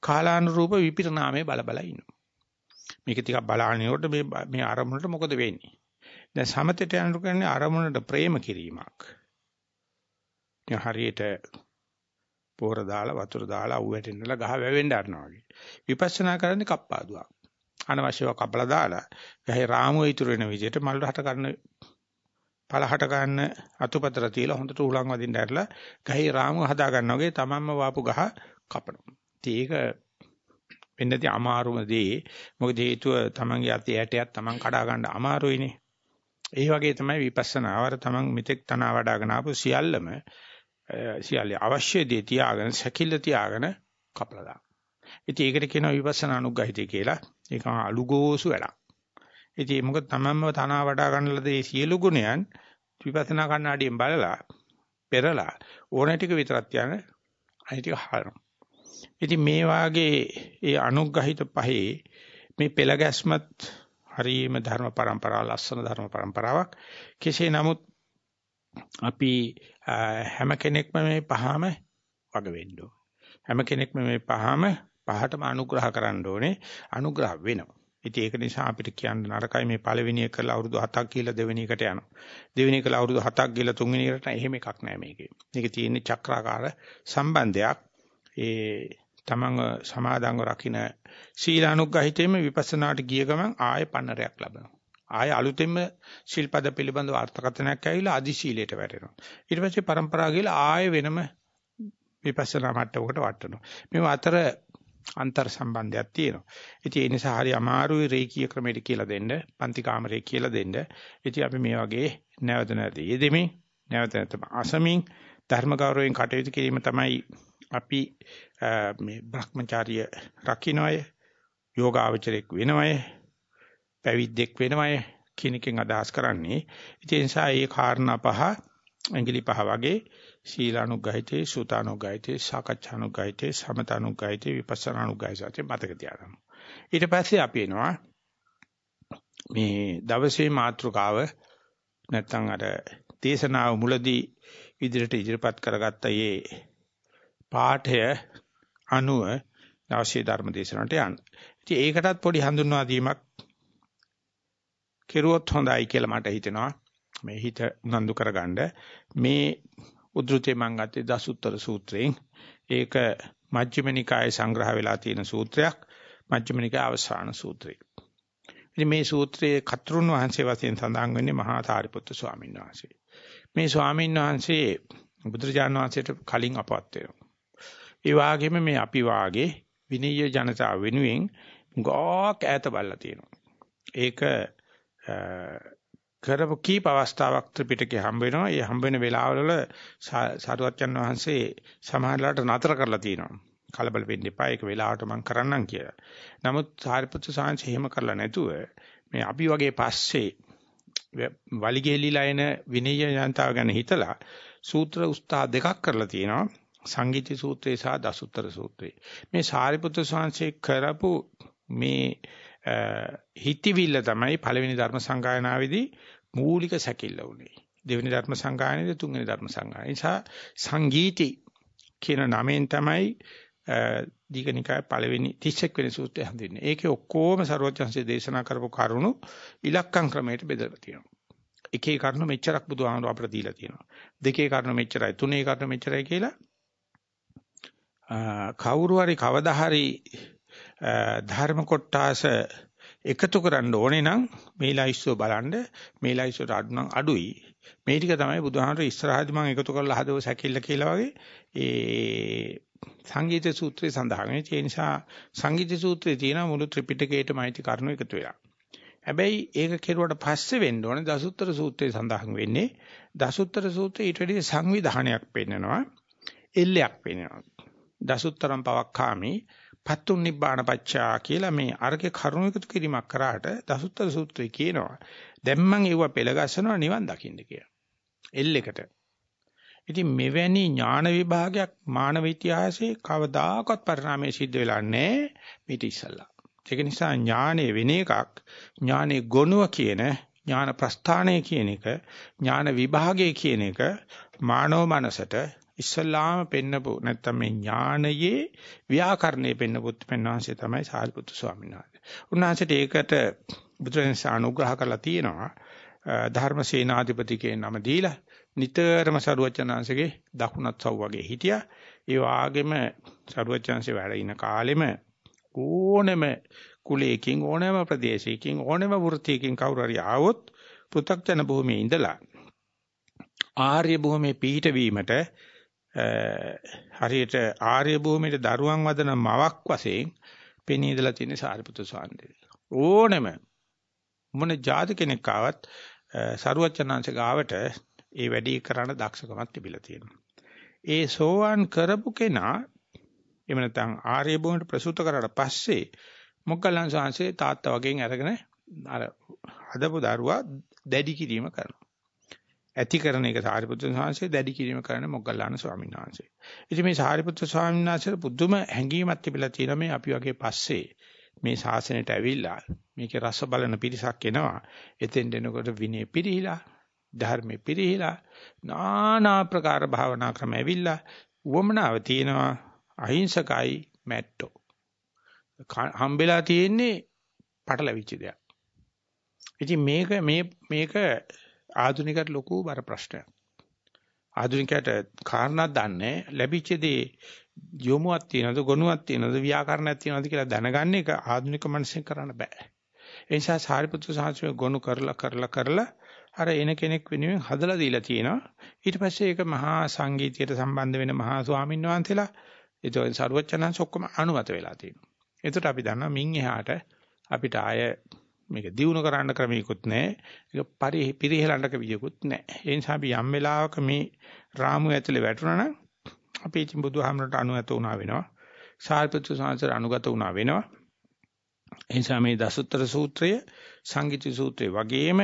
කාලානුරූප විපිරණාමයේ බල බල ඉන්නවා. මේක ටිකක් බලහනියොත් මේ මේ අරමුණට මොකද වෙන්නේ? දැන් සමතේට යනකොට කියන්නේ අරමුණට ප්‍රේම කිරීමක්. හරියට පෝර දාලා වතුර දාලා අවු වැටෙන්නලා ගහ වැවෙන්න අරනවා වගේ. විපස්සනා කරන්නේ කප්පාදුවක්. අනවශ්‍යව කපලා දාලා ගහේ රාමුව ඉතුරු වෙන විදිහට මල් රහට කරන පළහට ගන්න අතුපතර තියලා හොඳට උලන් වදින්න ඇරලා ගහේ රාමුව හදා ගන්නවා වගේ තමන්ම වාපු ගහ කපනවා. ඒක වෙන්න තිය අමාරුම දේ. මොකද හේතුව තමන්ගේ අතේ ඇටයක් තමන් කඩා ගන්න අමාරුයිනේ. ඒ වගේ තමයි විපස්සනාවර තමන් මෙතෙක් තනවා වඩාගෙන ආපු සියල්ලම සියල්ල අවශ්‍ය දේ තියාගෙන සැකිල්ල තියාගෙන කපලා දාන්න. ඉතින් ඒකට කියනවා විපස්සනා අනුග්‍රහිතය කියලා. ඒක අලුගෝසු වැඩක්. ඉතින් මොකද තමන්ම තනවා වඩා ගන්න ලද මේ සියලු ගුණයන් විපස්සනා කණ්ණාඩියෙන් බලලා පෙරලා ඕන ටික විතරක් යන අනිත් ටික හරිනවා. ඉතින් මේ වාගේ ඒ අනුග්‍රහිත පහේ මේ පෙළ ගැස්මත් හරීම ධර්ම પરම්පරාව ලස්සන ධර්ම પરම්පරාවක්. කෙසේ නමුත් අපි හැම කෙනෙක්ම මේ පහම වග වෙන්න හැම කෙනෙක්ම මේ පහම පහටම අනුග්‍රහ කරන්න ඕනේ අනුග්‍රහ වෙනවා ඉතින් ඒක නිසා අපිට කියන්න නරකයි මේ පළවෙනි එක කරලා අවුරුදු 7ක් කියලා දෙවෙනි එකට යනවා. දෙවෙනි එක කරලා අවුරුදු 7ක් ගිහලා තුන්වෙනි එකට එහෙම එකක් නෑ මේකේ. මේක තියෙන්නේ චක්‍රාකාර සම්බන්ධයක්. ඒ තමන්ව සමාදන්ව රකින්න සීලානුග්‍රහිතේම විපස්සනාට ගිය ගමන් ආය පන්නරයක් ලබනවා. ආය අලුතෙන්ම ශිල්පද පිළිබඳව අර්ථකථනයක් ඇවිල්ලා අදි ශීලයට වැටෙනවා. ඊට පස්සේ પરම්පරාව ගිහලා ආය වෙනම විපස්සනා මට්ටමකට වටනවා. මේ අතර අන්තර් සම්බන්ධයක් තියෙනවා. ඉතින් ඒ නිසා හරි අමාරුයි රේකී ක්‍රමයට කියලා දෙන්න, පන්ති කාමරේ කියලා දෙන්න. ඉතින් අපි මේ වගේ නැවත නැවත යෙදෙමින්, නැවත නැවත අසමින් ධර්ම ගෞරවයෙන් කටයුතු කිරීම තමයි අපි මේ Brahmacharya රකින්නය, යෝගාවචරයක් වෙනවය, පැවිද්දෙක් වෙනවය කියන එකෙන් අදහස් කරන්නේ. ඉතින් ඒ නිසා මේ කාරණා පහ, ඇඟිලි පහ වගේ ශීලානුගායිතේ සුතානුගායිතේ සාකච්ඡානුගායිතේ සමතානුගායිතේ විපස්සනානුගායිතේ මතක තියාගන්න. ඊට පස්සේ අපි එනවා මේ දවසේ මාතෘකාව නැත්තම් අර දේශනාව මුලදී ඉදිරියට ඉදිරිපත් කරගත්ත මේ පාඨය අනුව අවශ්‍ය ධර්ම දේශනාවට යන්න. ඉතින් ඒකටත් පොඩි හඳුන්වා දීමක් කෙරුවොත් හොඳයි කියලා මට හිතෙනවා. මේ හිත උනන්දු කරගන්න මේ උද්ෘතේ මම ගත්තේ දසුත්තර සූත්‍රයෙන්. ඒක මජ්ක්‍ධිම නිකායේ සංග්‍රහ වෙලා තියෙන සූත්‍රයක්. මජ්ක්‍ධිම නිකායේ අවසාන සූත්‍රය. ඉතින් මේ සූත්‍රයේ කතරුන් වහන්සේ වශයෙන් සඳහන් වෙන්නේ මහා සාරිපුත්තු ස්වාමීන් වහන්සේ. මේ ස්වාමීන් වහන්සේ බුදුරජාණන් වහන්සේට කලින් අපවත් වෙනවා. ඒ වගේම මේ අපි වාගේ විනීය ජනතාව වෙනුවෙන් ගෝක් ඈත බල්ලා තියෙනවා. ඒක කරපු කීප අවස්ථාවක් ත්‍රිපිටකේ හම්බ වෙනවා. ඒ හම්බ වෙන වෙලාවවල සාරුවච්චන් වහන්සේ සමහරලාට නතර කරලා තියෙනවා. කලබල වෙන්න එපා. ඒක වෙලාවට මම කරන්නම් කියලා. නමුත් සාරිපුත්‍ර සාංශ එහෙම කරලා නැතුව මේ අපි වගේ පස්සේ වලිගෙලිලා එන විනය යන්තාව ගැන හිතලා සූත්‍ර උස්තා දෙකක් කරලා තියෙනවා. සංගීති සූත්‍රය සහ දසුත්තර සූත්‍රය. මේ සාරිපුත්‍ර සාංශේ කරපු මේ හිතවිල්ල තමයි පළවෙනි ධර්ම සංගායනාවේදී මූලික සැකිල්ල උනේ. දෙවෙනි ධර්ම සංගායනාවේදී තුන්වෙනි ධර්ම සංගායනාව. නිසා සංගීති කියන නමෙන් තමයි දීඝනිකාය පළවෙනි 31 වෙනි සූත්‍රය හඳුන්වන්නේ. ඒකේ ඔක්කොම ਸਰවඥාන්සේ දේශනා කරපු කරුණු ඉලක්කම් ක්‍රමයට බෙදලා තියෙනවා. එකේ කරුණු මෙච්චරක් බුදුහාමුදුර අපිට දීලා තියෙනවා. දෙකේ කරුණු මෙච්චරයි, තුනේ කරුණු මෙච්චරයි කියලා කවුරු හරි කවදා හරි ධර්ම කොටාස එකතු කරන්න ඕනේ නම් මේ ලයිස්ට්ව බලන්න. මේ ලයිස්ට්වට අඩු නම් අඩුයි. මේ ටික තමයි බුදුහාමර ඉස්සරහදී මම එකතු කරලා හදව සැකිල්ල කියලා වගේ ඒ සංගීත සූත්‍රයේ සඳහන් ඒ නිසා සංගීත සූත්‍රයේ තියෙන මුළු ත්‍රිපිටකයේටම අයිති කරුණු එකතු වෙලා. හැබැයි ඒක කෙරුවට පස්සේ වෙන්න ඕනේ දසුත්තර සූත්‍රයේ සඳහන් වෙන්නේ. දසුත්තර සූත්‍රයේ ඊට වඩා සංවිධානයක් පෙන්නනවා. එල්ලයක් පෙන්නනවා. දසුත්තරම් පවක්ඛාමි පත්තුන් නිබ්බාන පච්චා කියලා මේ අරගේ කරුණ එකතු කිරීමක් කරාට දසුත්තර සූත්‍රය කියනවා. දැන් මම ඒව පෙළගස්සනවා නිවන් දකින්න කියලා. එල් එකට. ඉතින් මෙවැනි ඥාන විභාගයක් මානව ඉතිහාසයේ කවදාකවත් පරිණාමයේ සිද්ධ වෙලා නැහැ මේට ඉස්සල්ලා. ඒක නිසා ඥානෙ වෙන එකක් ඥානෙ ගොනුව කියන ඥාන ප්‍රස්ථානය කියන එක ඥාන විභාගය කියන එක මානව මනසට ඉස්සල්ලාම පෙන්නපු නැත්තම් මේ ඥානයේ ව්‍යාකරණය පෙන්නපුත් පෙන්වහන්සේ තමයි සාරිපුත්තු ස්වාමීන් වහන්සේ. උන්වහන්සේට ඒකට බුදුරජාණන් අනුග්‍රහ කරලා තියෙනවා. ධර්මසේනාධිපති කියන නම දීලා නිතරම සරුවචනාංශගේ දකුණත් සව් වගේ හිටියා. ඒ වාගේම සරුවචනාංශේ වැඩ ඉන කාලෙම ඕනෙම කුලයකින් ඕනෑම ප්‍රදේශයකින් ඕනෑම වෘත්තියකින් කවුරු හරි ආවොත් පෘථග්ජන භූමියේ ඉඳලා ආර්ය භූමියේ පිහිට වීමට හරියට ආර්ය භූමියේ දරුවන් වදන මවක් වශයෙන් පෙනී ඉඳලා තියෙන සාරිපුත්‍ර ස්වාමීන් ඕනෙම මොන જાති කෙනෙක් ආවත් සරුවචනාංශ ගාවට ඒ වැඩි කරන්න දක්ෂකමක් තිබිලා තියෙනවා. ඒ සෝවාන් කරපු කෙනා එහෙම නැත්නම් ආර්ය භූමියට ප්‍රසූත කරාට පස්සේ මොග්ගලන් සාංශේ තාත්තා වගේ අරගෙන අර හදපු දරුවා දැඩි කිරීම කරනවා. ඇති කරන එක සාරිපුත්‍ර ස්වාමීන්සේ දැඩි කිරීම කරන මොග්ගල්ලාන ස්වාමීන් වහන්සේ. ඉතින් මේ සාරිපුත්‍ර ස්වාමීන් වහන්සේට පුදුම හැඟීමක් තිබිලා තියෙන මේ අපි වගේ පස්සේ මේ ශාසනයට ඇවිල්ලා මේකේ රස බලන පිරිසක් එනවා. එතෙන් දෙනකොට විනය පිරිහිලා, ධර්මෙ පිරිහිලා, নানা ප්‍රකාර භාවනා ක්‍රම ඇවිල්ලා වමනාව තියෙනවා අහිංසකයි මැට්ටෝ. හම්බෙලා තියෙන්නේ පටලවිච්ච දෙයක්. ඉතින් මේක මේ මේක ආධුනිකයට ලොකු බර ප්‍රශ්නයක්. ආධුනිකයට කාරණා දන්නේ ලැබිච්ච දේ යොමුවක් තියනද ගොනුවක් තියනද ව්‍යාකරණයක් තියනද කියලා දැනගන්න එක ආධුනික මනසෙන් කරන්න බෑ. ඒ නිසා සාරිපුත්‍ර සාංශය ගොනු කරලා කරලා කරලා අර එන කෙනෙක් වෙනුවෙන් හදලා දීලා තියෙනවා. ඊට පස්සේ ඒක මහා සංගීතයට සම්බන්ධ වෙන මහා ස්වාමීන් වහන්සේලා ඒතකොට සරුවචනන්ස ඔක්කොම අනුමත වෙලා තියෙනවා. එතකොට අපි දන්නවා මින් එහාට අපිට ආය මේක දිනු කරන්න ක්‍රමයකුත් නැහැ. ඒක පරි පිරිහෙලන්නක විදියකුත් නැහැ. ඒ නිසා අපි යම් වෙලාවක මේ රාමු ඇතුලේ වැටුණා නම් අපි ඉතින් බුදුහාමරට අනුගත වුණා වෙනවා. සාරිපුත්‍ර සාංශර අනුගත වුණා වෙනවා. ඒ නිසා මේ දසුත්තර සූත්‍රය සංගීත සූත්‍රය වගේම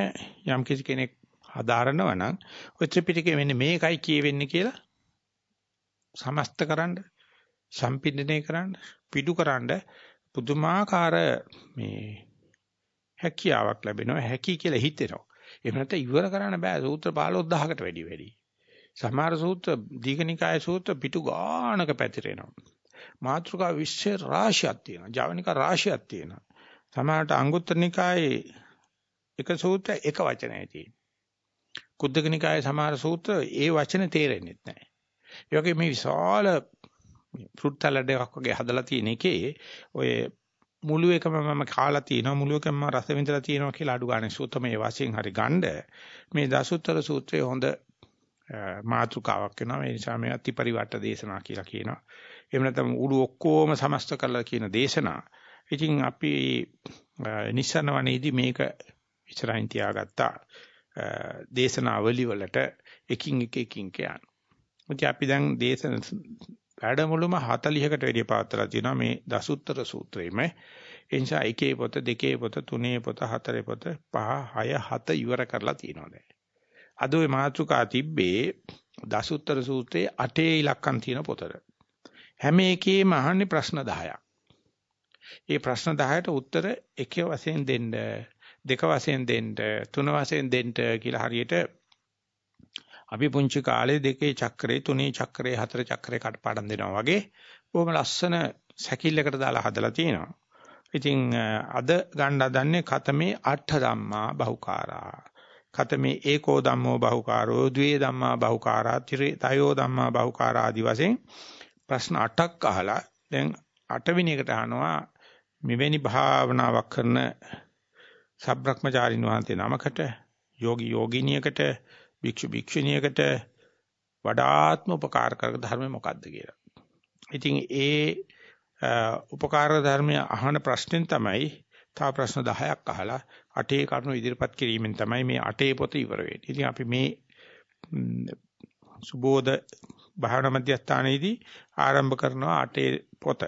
යම් කිසි කෙනෙක් හදාරනවා නම් ඔය ත්‍රිපිටකයේ මෙන්න මේකයි කියවෙන්නේ කියලා සමස්තකරන්න සම්පින්දනය කරන්න පිටුකරන්න පුදුමාකාර මේ හැකියාවක් ලැබෙනවා හැකි කියලා හිතෙනවා. එහෙම නැත්නම් ඉවර කරන්න බෑ සූත්‍ර 15000කට වැඩි වැඩි. සමහර සූත්‍ර දීඝනිකාය සූත්‍ර පිටු ගානක පැතිරෙනවා. මාත්‍රිකා විශ්ව රාශියක් තියෙනවා. ජවනිකා රාශියක් තියෙනවා. සමහරට අංගුත්තර නිකායේ එක සූත්‍ර එක වචනයයි තියෙන්නේ. කුද්දක නිකායේ සමහර සූත්‍ර ඒ වචන තේරෙන්නේ නැහැ. ඒ වගේ මේ විශාල ෆෘට් සලාඩ් එකක් වගේ හදලා තියෙන එකේ ඔය මුළු එකම මම කාලා තියෙනවා මුළු එකම රස විඳලා තියෙනවා කියලා අඩු ගන්න සූත්‍රමේ වශයෙන් හරි ගන්න. මේ දසුත්තර සූත්‍රයේ හොඳ මාතෘකාවක් වෙනවා. මේ නිසා මේ අතිපරිවට්ට දේශනා කියලා කියනවා. එහෙම නැත්නම් උළු ඔක්කොම සමස්ත කරලා කියන දේශනා. ඉතින් අපි නිස්සනවනේදී මේක ඉස්සරහින් තියාගත්තා. දේශනාවලි වලට එකින් එක එකින් කියන්න. මුචි අපි දැන් දේශන වැඩමුළුම 40කට වැඩිය පවත්ලා තියෙනවා මේ දසුත්තර සූත්‍රයේම. ඒ නිසා එකේ පොත, දෙකේ පොත, තුනේ පොත, හතරේ පොත, පහ, හය, හත ඉවර කරලා තියෙනවා දැන්. අද ওই මාතෘකා තිබ්බේ දසුත්තර සූත්‍රයේ අටේ ඉලක්කම් තියෙන පොතට. හැම එකේම අහන්නේ ප්‍රශ්න 10ක්. ඒ ප්‍රශ්න 10ට උත්තර එක වශයෙන් දෙන්න, දෙක වශයෙන් දෙන්න, තුන වශයෙන් දෙන්න කියලා හරියට අපි පුංචි කාලේ දෙකේ චක්‍රේ තුනේ චක්‍රේ හතර චක්‍රේ කටපාඩම් දෙනවා වගේ බොහොම ලස්සන සැකිල්ලකට දාලා හදලා තියෙනවා. ඉතින් අද ගන්න හදන්නේ කතමේ අට ධම්මා බහුකාරා. කතමේ ඒකෝ ධම්මෝ බහුකාරෝ ද්වේ ධම්මා බහුකාරා තයෝ ධම්මා බහුකාරා ආදි වශයෙන් ප්‍රශ්න 8ක් අහලා දැන් 8 වෙනි එකට අහනවා මෙවැනි භාවනාවක් කරන සබ්‍රක්‍මචාරින් වහන්සේ නමකට යෝගි යෝගිනියකට භික්ෂු භික්ෂුණියකට වඩාත්ම උපකාර කරක ධර්ම මොකක්ද කියලා. ඉතින් ඒ උපකාර ධර්මය අහන ප්‍රශ්නෙන් තමයි තව ප්‍රශ්න 10ක් අහලා අටේ කරුණු ඉදිරිපත් කිරීමෙන් තමයි මේ අටේ පොත ඉවර වෙන්නේ. ඉතින් අපි මේ සුබෝධ භාවනා මධ්‍යස්ථානයේදී ආරම්භ කරනවා අටේ පොත.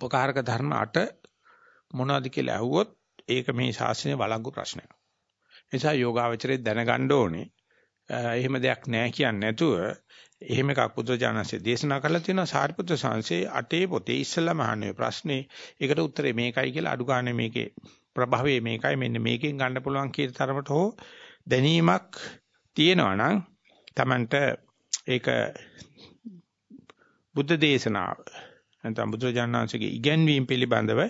උපකාරක ධර්ම අට මොනවද කියලා අහුවොත් ඒක මේ ශාස්ත්‍රයේ වළංගු ප්‍රශ්නයක්. ඒ නිසා යෝගාවචරයේ දැනගන්න ඕනේ. එහෙම දෙයක් නැහැ කියන්නේ නැතුව එහෙම එකක් බුදුජානසයේ දේශනා කරලා තියෙනවා සාරිපුත්‍ර සංසේ අටේ පොතේ ඉස්සෙල්ලාම අහන්නේ ප්‍රශ්නේ ඒකට උත්තරේ මේකයි කියලා අඩු ගන්න මේකේ ප්‍රභවය මේකයි මෙන්න මේකෙන් ගන්න පුළුවන් කියන තරමට හෝ දැනීමක් තියෙනවා නම් Tamanට ඒක බුද්ධ දේශනාව නැත්නම් බුදුජානනාංශගේ ඉගැන්වීම් පිළිබඳව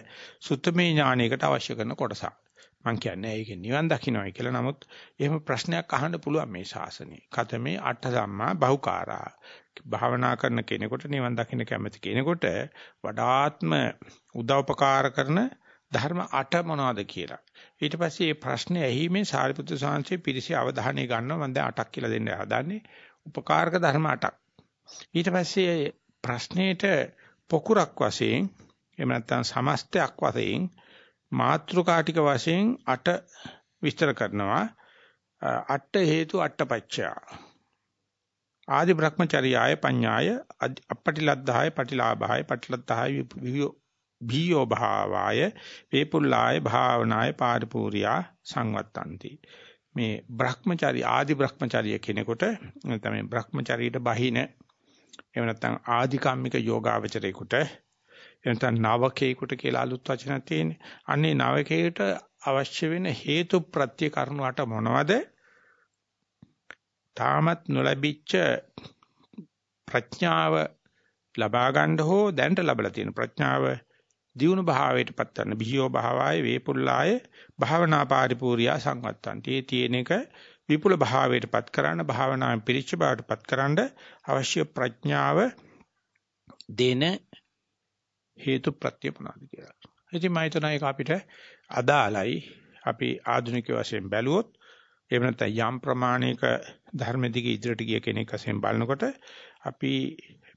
සුත්තමේ ඥානයකට අවශ්‍ය කරන කොටසක්. මම කියන්නේ ඒක නිවන් දකින්නයි කියලා. නමුත් එහෙම ප්‍රශ්නයක් අහන්න පුළුවන් මේ ශාසනයේ. කතමේ අට සම්මා බහුකාරා. භාවනා කරන කෙනෙකුට නිවන් දකින්න කැමති කෙනෙකුට වඩාත්ම උදව්පකාර කරන ධර්ම අට මොනවද කියලා. ඊට පස්සේ මේ ප්‍රශ්නේ ඇහිීමෙන් සාරිපුත්‍ර සාංශේ පිරිසේ අවධානය ගන්නවා. මම දැන් අටක් කියලා දෙන්න හදන්නේ. උපකාරක ධර්ම අටක්. ඊට පස්සේ ප්‍රශ්නෙට පොකුරක් වශයෙන් එහෙම නැත්නම් සමස්තයක් වශයෙන් මාත්‍රිකාටික වශයෙන් අට විස්තර කරනවා. අට හේතු අටපච්චය ආදි බ්‍රහ්මචර්යාය පඤ්ඤාය අපටිලද්ධාය පටිලාභාය පටිලද්ධාය භීයෝ භාවාය වේපුල්ලාය භාවනාය පාරිපූර්යා සංවත්තಂತಿ මේ බ්‍රහ්මචර්ය ආදි බ්‍රහ්මචර්ය කෙනෙකුට නැත්නම් බ්‍රහ්මචර්යයට බහින එහෙම නැත්නම් ආධිකම්මික යෝගාවචරේකට එනතන නවකේකට කියලා අලුත් වචනක් තියෙන්නේ. අන්නේ නවකේට අවශ්‍ය වෙන හේතු ප්‍රත්‍ය කරුණාට මොනවද? තාමත් නොලැබිච්ච ප්‍රඥාව ලබා ගන්න හෝ දැනට ලැබලා තියෙන ප්‍රඥාව දියුණු භාවයට පත් කරන බිහියෝ භාවය වේපුල්ලාය භාවනා පරිපූර්ණිය සංවත්තන්ති. ඒ තියෙන එක විපුල භාවයට පත් කරන්න භාවනාවෙන් පිරිච්ච බවට පත් කරන්න අවශ්‍ය ප්‍රඥාව දෙන හේතු ප්‍රත්‍ය මොනවාද කියලා. ඉතින් මම හිතනවා ඒක අපිට අදාළයි. අපි ආධුනික වශයෙන් බැලුවොත් එහෙම නැත්නම් යම් ප්‍රමාණයක ධර්ම දිගේ ඉදිරියට ගිය කෙනෙක් වශයෙන් බලනකොට අපි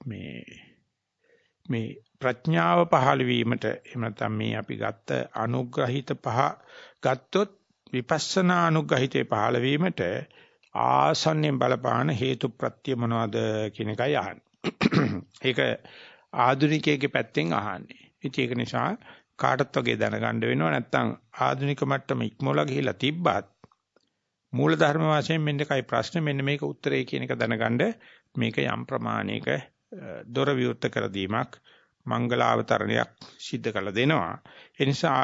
මේ මේ ප්‍රඥාව පහළ වීමට එහෙම නැත්නම් මේ අපි ගත්ත අනුග්‍රහිත පහ ගත්තොත් විපස්සනා අනුග්‍රහිතේ පහළ වීමට ආසන්නෙන් බලපාන හේතු ප්‍රත්‍ය මොනවද කියන එකයි අහන්නේ. ඒක ආධුනිකයෙක්ගේ පැත්තෙන් අහන්නේ. ඉතින් ඒක නිසා කාටත් වගේ දැනගන්න වෙනවා නැත්නම් ආධුනික මට්ටම ඉක්මවලා ගිහිලා තිබ්බත් මූල ධර්ම වශයෙන් මෙන්න කයි ප්‍රශ්න මෙන්න මේක උත්තරේ කියන එක දැනගන්න මේක යම් ප්‍රමාණයක දොර විවෘත කර දීමක් මංගලාවතරණයක් සිද්ධ කළ දෙනවා. ඒ නිසා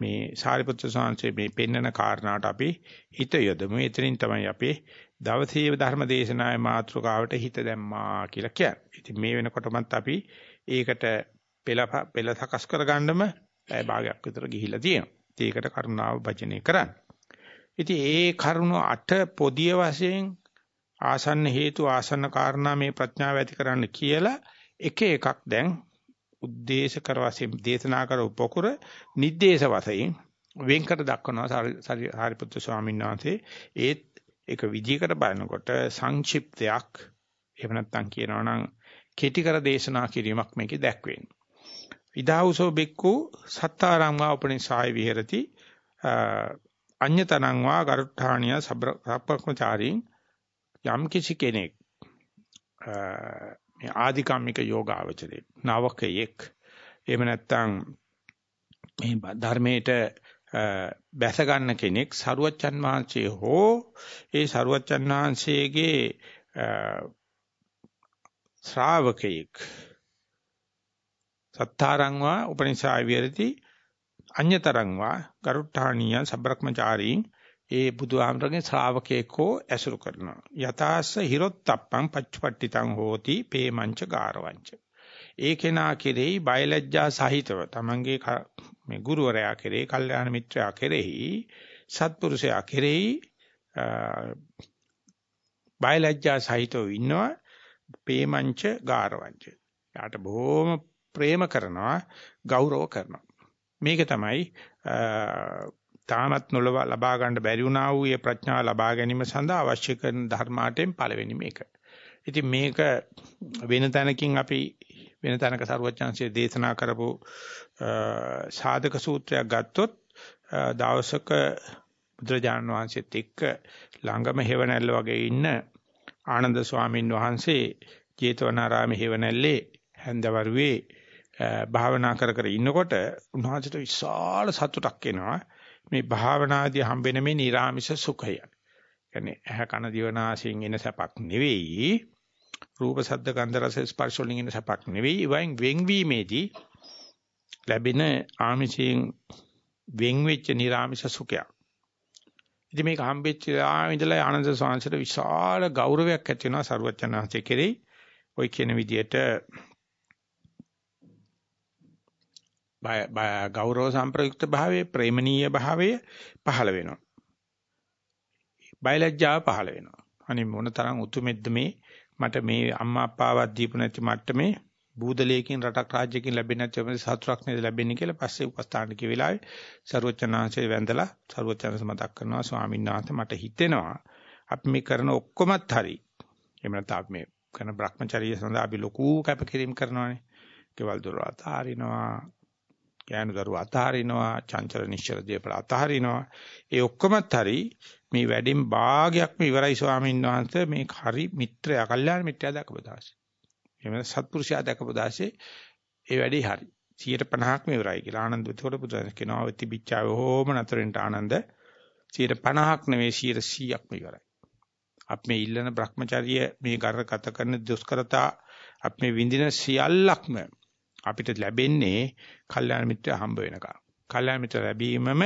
මේ සාරිපුත්‍ර ස්වාමීන් මේ පෙන්නන කාරණාට අපි හිත යොදමු. එතනින් තමයි අපි දවසේ ධර්ම දේශනාවේ මාතෘකාවට හිත දැම්මා කියලා කියන්නේ. ඉතින් මේ වෙනකොටමත් අපි ඒකට පෙළ පෙළ සකස් කරගන්නම පැය භාගයක් විතර ගිහිලා තියෙනවා. ඒකට කරුණාව වචනේ කරන්න. ඉතින් ඒ කරුණ අට පොදිය වශයෙන් ආසන්න හේතු ආසන්න කාරණා මේ ප්‍රඥාව ඇති කරන්න කියලා එක එකක් දැන් උද්දේශ කර වශයෙන් දේශනා කර උපකුර නිද්දේශ වශයෙන් වෙන්කර දක්වනවා සාරිපුත්‍ර ස්වාමීන් වහන්සේ ඒත් ඒක විදිහකට බලනකොට සංක්ෂිප්තයක් එහෙම නැත්නම් කියනවා නම් කෙටි කර දේශනා කිරීමක් මේකේ දැක්වෙන්නේ. ඉදාහුසෝ බික්කු සත්තාරංවා උපනිසාය විහෙරති අඤ්‍යතනංවා ගරුඨාණිය සබ්බක්මචාරීන් යම් කිසි කෙනෙක් මේ ආධිකම්මික යෝගාවචරේ නවකයෙක්. එහෙම නැත්නම් මේ ධර්මයේට බැස ගන්න කෙනෙක් සරුවච්චන් වහන්සේ හෝ ඒ සරුවච්චන් වහන්සේගේ ශ්‍රාවකයෙක්. සත්තාරංවා උපනිෂාය විරති අඤ්‍යතරංවා ගරුට්ටාණීය සබ්‍රක්‍මචාරීන් ඒ බුදුහාමරගේ ශ්‍රාවකයෙක් හෝ ඇසුරු කරනවා යතාස්ස හිරොත්තප්පං පච්චපට්ඨිතං හෝති පේමංච ගාරවංච ඒ කෙනා කෙරෙහි බයලජ්ජා සහිතව තමන්ගේ මේ ගුරුවරයා කෙරෙහි, කල්යාණ මිත්‍රයා කෙරෙහි සත්පුරුෂයා කෙරෙහි බයලජ්ජා සහිතව ඉන්නවා පේමංච ගාරවංච. යාට බොහොම ප්‍රේම කරනවා ගෞරව කරනවා. මේක තමයි තාමත් නොලව ලබා ගන්න බැරි වුණා වූ මේ ප්‍රඥාව ලබා ගැනීම සඳහා අවශ්‍ය කරන ධර්මාටෙන් පළවෙනි මේක. ඉතින් මේක වෙන තැනකින් අපි වෙන තැනක සරුවචාන්සිය දේශනා කරපු සාධක සූත්‍රයක් ගත්තොත් දවසක බුදුරජාණන් වහන්සේත් එක්ක ළඟම හේවණැල්ල වගේ ඉන්න ආනන්ද ස්වාමීන් වහන්සේ ජේතවනාරාමේ හේවණැල්ලේ හැන්දවරුවේ භාවනා කර කර ඉන්නකොට උන්වහන්සේට විශාල සතුටක් එනවා මේ භාවනාදී හම්බෙන මේ නිර්ාමිෂ සුඛය. කියන්නේ ඇහ කන දිවනාසයෙන් එන සැපක් නෙවෙයි රූප ශබ්ද ගන්ධ රස ස්පර්ශ වලින් එන සැපක් නෙවෙයි වයින් වෙන්වීමේදී ලැබෙන ආමිෂයෙන් වෙන් වෙච්ච නිර්ාමිෂ සුඛයක්. ඉතින් මේක හම්බෙච්ච ඉඳලා ආනන්ද ස්වාමීන්ට විශාල ගෞරවයක් ඇති වෙනවා සරුවචනාංශයේ කෙරෙහි. ওই කියන විදිහට ගෞරව සම්ප්‍රයුක්ත භාවයේ ප්‍රේමණීය භාවය පහළ වෙනවා. බයලජ්ජාව පහළ වෙනවා. අනේ මොන තරම් උතුමෙද්ද මේ මට මේ අම්මා අප්පාවත් දීපු නැති මට්ටමේ බූදලයකින් රටක් රාජ්‍යකින් ලැබෙන්නේ නැති අපේ සතුටක් නේද ලැබෙන්නේ කියලා පස්සේ උපස්ථාන කිය වෙලාවේ ਸਰවචනාංශේ වැඳලා ਸਰවචනස මතක් කරනවා ස්වාමීන් වහන්සේ මට හිතෙනවා අපි මේ කරන ඔක්කොමත් හරි. එහෙම නැත්නම් අපි මේ කරන Brahmacharya සඳහා අපි ලොකු කැපකිරීම කරනවානේ. කෙවල් දොරවල් තාරිනවා ඥාන දරුව අතහරිනවා චංචල නිශ්චල දේපල අතහරිනවා ඒ ඔක්කොමත් හරි මේ වැඩින් භාගයක්ම ඉවරයි ස්වාමීන් වහන්සේ. මේ හරි මිත්‍රයා කල්යාණ මිත්‍රයා දැකපු දාසේ. එහෙම සත්පුරුෂයා දැකපු දාසේ ඒ වැඩි හරි. 150ක්ම ඉවරයි කියලා. ආනන්ද එතකොට පුදුරන කියනවා තිබිච්චාව හෝම නතරෙන්ට ආනන්ද 150ක් නෙවෙයි 100ක්ම ඉවරයි. අපි මේ ඉල්ලන Brahmacharya මේ කර ගත කරන දුෂ්කරතා අපි මේ විඳින සියල්ලක්ම අපිට ලැබෙන්නේ කල්යාණ මිත්‍ර හම්බ වෙනකම්. කල්යාණ මිත්‍ර ලැබීමම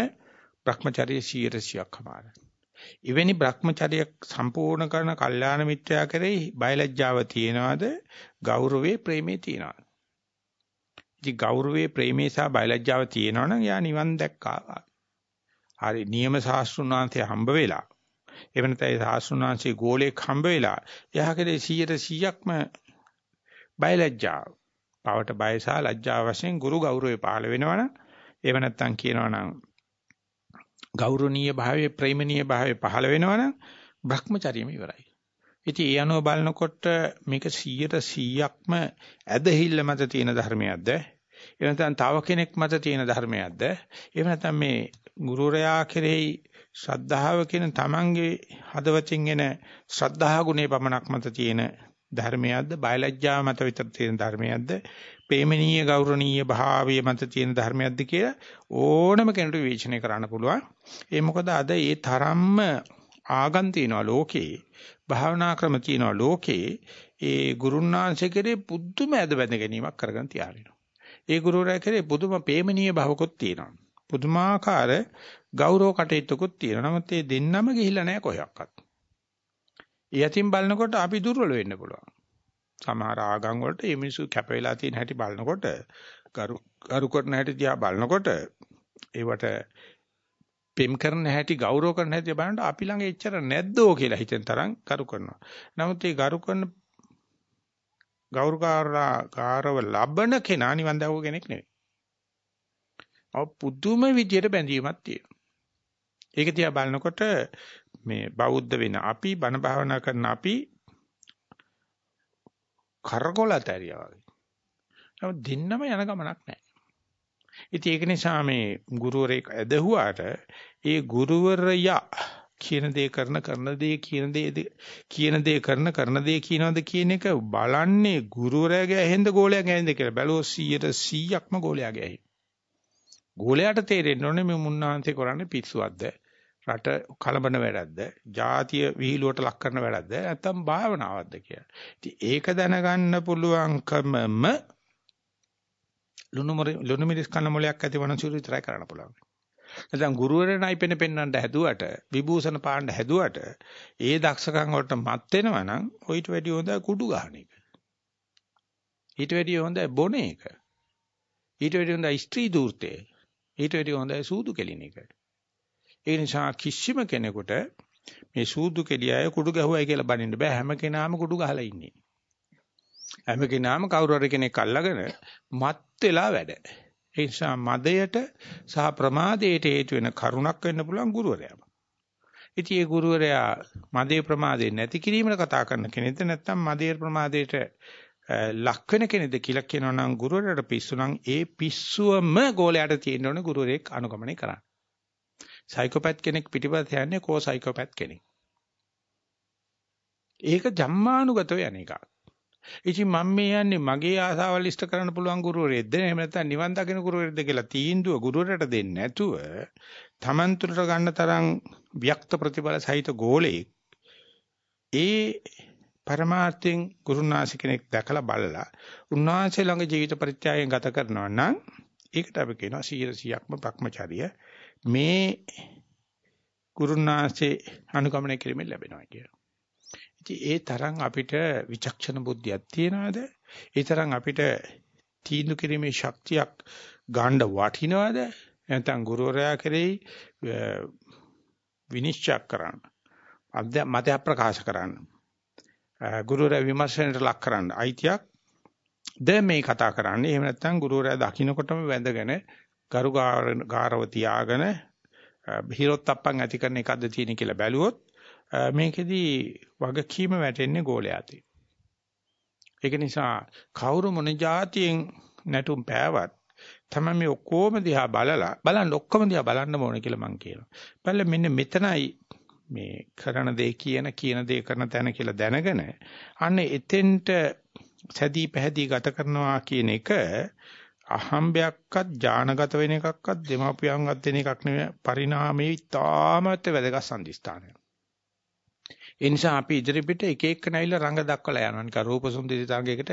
Brahmacharya 100ක් හමාරයි. එවැනි Brahmacharya සම්පූර්ණ කරන කල්යාණ මිත්‍යා කරේ බයලජ්ජාව තියනවාද ගෞරවේ ප්‍රේමේ තියනවාද? ඉතින් ගෞරවේ ප්‍රේමේ සහ බයලජ්ජාව තියෙනවනම් යා නිවන් දැක්කා. හරි නියම ශාස්ත්‍රුණාන්තය හම්බ වෙලා. එවන තේ ශාස්ත්‍රුණාන්සේ ගෝලයක් හම්බ වෙලා. එයා කරේ 100%ක්ම බයලජ්ජාව පවට බය සහ ලැජ්ජාව වශයෙන් ගුරු ගෞරවය පහළ වෙනවනම් එහෙම නැත්නම් කියනවනම් ගෞරවනීය භාවයේ ප්‍රේමනීය භාවයේ පහළ වෙනවනම් භ්‍රමචර්යම ඉවරයි. ඉතින් ඒ අනුව බලනකොට මේක 100%ක්ම ඇදහිල්ල මත තියෙන ධර්මයක්ද? එහෙම නැත්නම් තව කෙනෙක් මත තියෙන ධර්මයක්ද? එහෙම නැත්නම් මේ ගුරුරයා කෙරෙහි ශ්‍රද්ධාව කියන තමන්ගේ හදවතින් එන ශ්‍රද්ධා ගුණේ පමණක් මත තියෙන ධර්මයක්ද? බයලජ්ජා මත විතර තියෙන ධර්මයක්ද? ප්‍රේමණීය ගෞරවණීය භාවයේ මත තියෙන ධර්මයක්ද කියලා ඕනම කෙනෙකුට විවේචනය කරන්න පුළුවන්. ඒ මොකද අද ඒ තරම්ම ආගම් තියනවා ලෝකේ භාවනා ක්‍රම තියනවා ලෝකේ ඒ ගුරුන්වහන්සේ කෙරේ පුදුම ඇද බැඳ ගැනීමක් කරගෙන තියාරිනවා ඒ ගුරුවරයා කෙරේ පුදුම ප්‍රේමණීය භාවකොත් තියෙනවා. පුදුමාකාර ගෞරව කටයුත්තකුත් තියෙනවා. නමුත් ඒ දෙන්නම ගිහිල්ලා නැහැ කොහොක්වත් යතිම් බලනකොට අපි දුර්වල වෙන්න පුළුවන්. සමහර ආගම් වලට මේ මිනිස්සු කැප වෙලා තියෙන හැටි බලනකොට ගරු ගරු කරන හැටි දිහා බලනකොට ඒවට පෙම් කරන හැටි ගෞරව කරන හැටි බලනකොට අපි ළඟ එච්චර නැද්දෝ කියලා හිතෙන තරම් කරු කරනවා. නමුත් මේ ගරු කරන ගෞරවකාරව ලබන කෙනා නිවන් දවෝ කෙනෙක් නෙවෙයි. අව පුදුම විදියට බැඳීමක් තියෙනවා. ඒක තියා බලනකොට මේ බෞද්ධ වෙන අපි බණ භාවනා කරන අපි කරකොලතරියා වගේ. නමුත් දෙන්නම යන ගමනක් නැහැ. ඉතින් ඒක නිසා මේ ගුරුවරයෙක් ඇදහුවාට ඒ ගුරුවරයා කියන දේ කරන කරන දේ කියන දේ කියන දේ කරන කරන දේ කියනවද කියන එක බලන්නේ ගුරුවරයාගේ ඇහෙන්ද ගෝලයාගේ ඇහෙන්ද කියලා බැලුවොත් 100%ක්ම ගෝලයාගේ ඇහි. ගෝලයාට තේරෙන්න ඕනේ මේ මුන්නාන්සේ කරන්නේ පිස්සුවක්ද රට කලබන වැඩක්ද? ජාතිය විහිළුවට ලක් කරන වැඩක්ද? නැත්නම් භාවනාවක්ද කියලා. ඉතින් ඒක දැනගන්න පුළුවන්කමම ලුණු ලුණු මිරිස් කන මොලයක් ඇති වනසුරු විතරයි කරන්න පුළුවන්. නැත්නම් ගුරුවරණයි පෙන පෙන්වන්න හැදුවට විභූෂණ පාණ්ඩ හැදුවට ඒ දක්ෂකම් වලට මත් වෙනවා නම් ඔయిత වැඩි හොඳ කුඩු ගන්න එක. ඊට වැඩි හොඳ බොන එක. ඊට වැඩි හොඳ ස්ත්‍රී දූර්තය. ඊට වැඩි හොඳ සූදු කෙලින එක. ඒ නිසා කිසිම කෙනෙකුට මේ සූදු කෙලියය කුඩු ගැහුවයි කියලා බනින්න බෑ හැම කෙනාම කුඩු ගහලා ඉන්නේ. හැම කෙනාම කවුරු හරි කෙනෙක් අල්ලගෙන මත් වෙලා වැඩ. ඒ නිසා මදයට සහ ප්‍රමාදයට හේතු වෙන කරුණක් වෙන්න පුළුවන් ගුරුවරයාම. ඉතින් ඒ ගුරුවරයා මදේ ප්‍රමාදේ නැති කිරීමන කතා කරන කෙනෙක්ද නැත්නම් මදේ ප්‍රමාදයට ලක් වෙන කෙනෙක්ද කියලා කියනවා නම් ගුරුවරයාට පිස්සු නම් ඒ පිස්සුවම ගෝලයට තියෙන්න ඕනේ ගුරුවරයෙක් අනුගමනය කරන්න. සයිකෝපැත් කෙනෙක් පිටිපස්ස යන්නේ කෝ සයිකෝපැත් කෙනෙක්. ඒක ජම්මානුගතව යන එකක්. ඉතින් මම මේ යන්නේ මගේ ආසාවල් ඉෂ්ට කරන්න පුළුවන් ගුරුවරයෙක්ද එහෙම නැත්නම් නිවන් දකින ගුරුවරයෙක්ද කියලා තීන්දුව ගුරුවරට දෙන්නේ නැතුව Taman තුලට ගන්න තරම් ව්‍යක්ත ප්‍රතිබල සහිත ගෝලෙක් ඒ පරමාර්ථයෙන් ගුරුනාසි කෙනෙක් දැකලා බලලා උන්වහන්සේ ළඟ ජීවිත පරිත්‍යාගයෙන් ගත කරනවා නම් ඒකට අපි කියනවා 100%ක්ම භ්‍රමචර්ය මේ ගුරුනාසේ අනුගමනය කිරීමෙන් ලැබෙනවා කියලා. ඉතින් ඒ තරම් අපිට විචක්ෂණ බුද්ධියක් තියනවාද? ඒ තරම් අපිට තීන්දුව කිරීමේ ශක්තියක් ගන්න වටිනවද? නැත්නම් ගුරුවරයා කෙරෙහි විනිශ්චය කරන්න. මතය ප්‍රකාශ කරන්න. ගුරුවරයා විමර්ශනයට ලක් කරන්න. අයිතියක් ද මේ කතා කරන්නේ. එහෙම නැත්නම් ගුරුවරයා දකින්නකොටම වැඳගෙන ගරු ගාරව තියාගෙන හිරොත් අප්පන් ඇති කරන එකක්ද තියෙන කියලා බැලුවොත් මේකෙදි වගකීම වැටෙන්නේ ගෝලයාතේ. ඒක නිසා කවුරු මොන જાතියෙන් නැටුම් පෑවත් තමයි මේ ඔක්කොම දිහා බලලා බලන්න ඔක්කොම දිහා බලන්න ඕනේ කියලා මම කියනවා. බලන්න මෙන්න මෙතනයි මේ කරන දේ කියන කියන දේ කරන තැන කියලා දැනගෙන අන්න එතෙන්ට සැදී පැහැදී ගත කරනවා කියන එක අහම්බයක්වත් ඥානගත වෙන එකක්වත් දෙමාපියන්ගත් දෙන එකක් නෙවෙයි පරිණාමයේ ඉතාමත් වැදගත් සම්දිස්ථානය. ඒ නිසා අපි ඉදිරි පිට එක එක නැවිලා රංග දක්වලා යනවා. නිකන් රූපසුන්දරී තරගයකට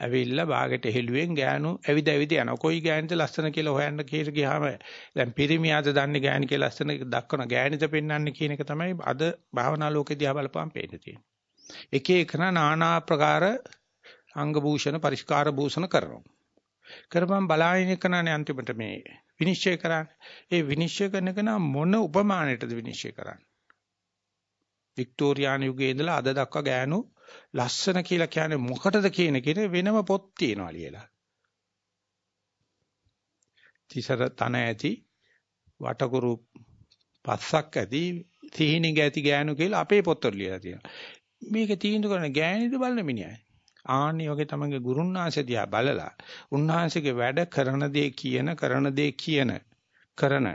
ඇවිල්ලා බාගෙට හෙළුවෙන් ගෑනු ඇවිද ඇවිද යනවා. කොයි ගෑනිද ලස්සන කියලා හොයන්න කීර ගියාම දැන් පිරිමියාද දන්නේ ගෑනි කියලා ලස්සන දක්වන ගෑනිද පෙන්වන්නේ කියන එක තමයි අද භාවනා ලෝකෙදී ආ බලපෑම් පේන්න තියෙන්නේ. එක එකනා নানা ආකාර අංග භූෂණ පරිස්කාර භූෂණ කරනවා. කරපම් බලාගෙන කනනේ අන්තිමට මේ විනිශ්චය කරන්නේ. ඒ විනිශ්චය කරන කෙනා මොන උපමානයටද විනිශ්චය කරන්නේ? වික්ටෝරියානු යුගයේ ඉඳලා අද දක්වා ගෑනු ලස්සන කියලා කියන්නේ මොකටද කියන කෙනේ වෙනම පොත් තියෙනවා ලියලා. තිසර තන ඇති වටකුරු පස්සක් ඇති තීනිග ඇති ගෑනු කියලා අපේ පොත්වල ලියලා තියෙනවා. මේක තීන්දුව කරන ගෑනිද බලන මිනිහයි. ආනි වගේ තමගේ ගුරුන්වහන්සේ දිහා බලලා උන්වහන්සේගේ වැඩ කරන දේ කියන කරන දේ කියන කරන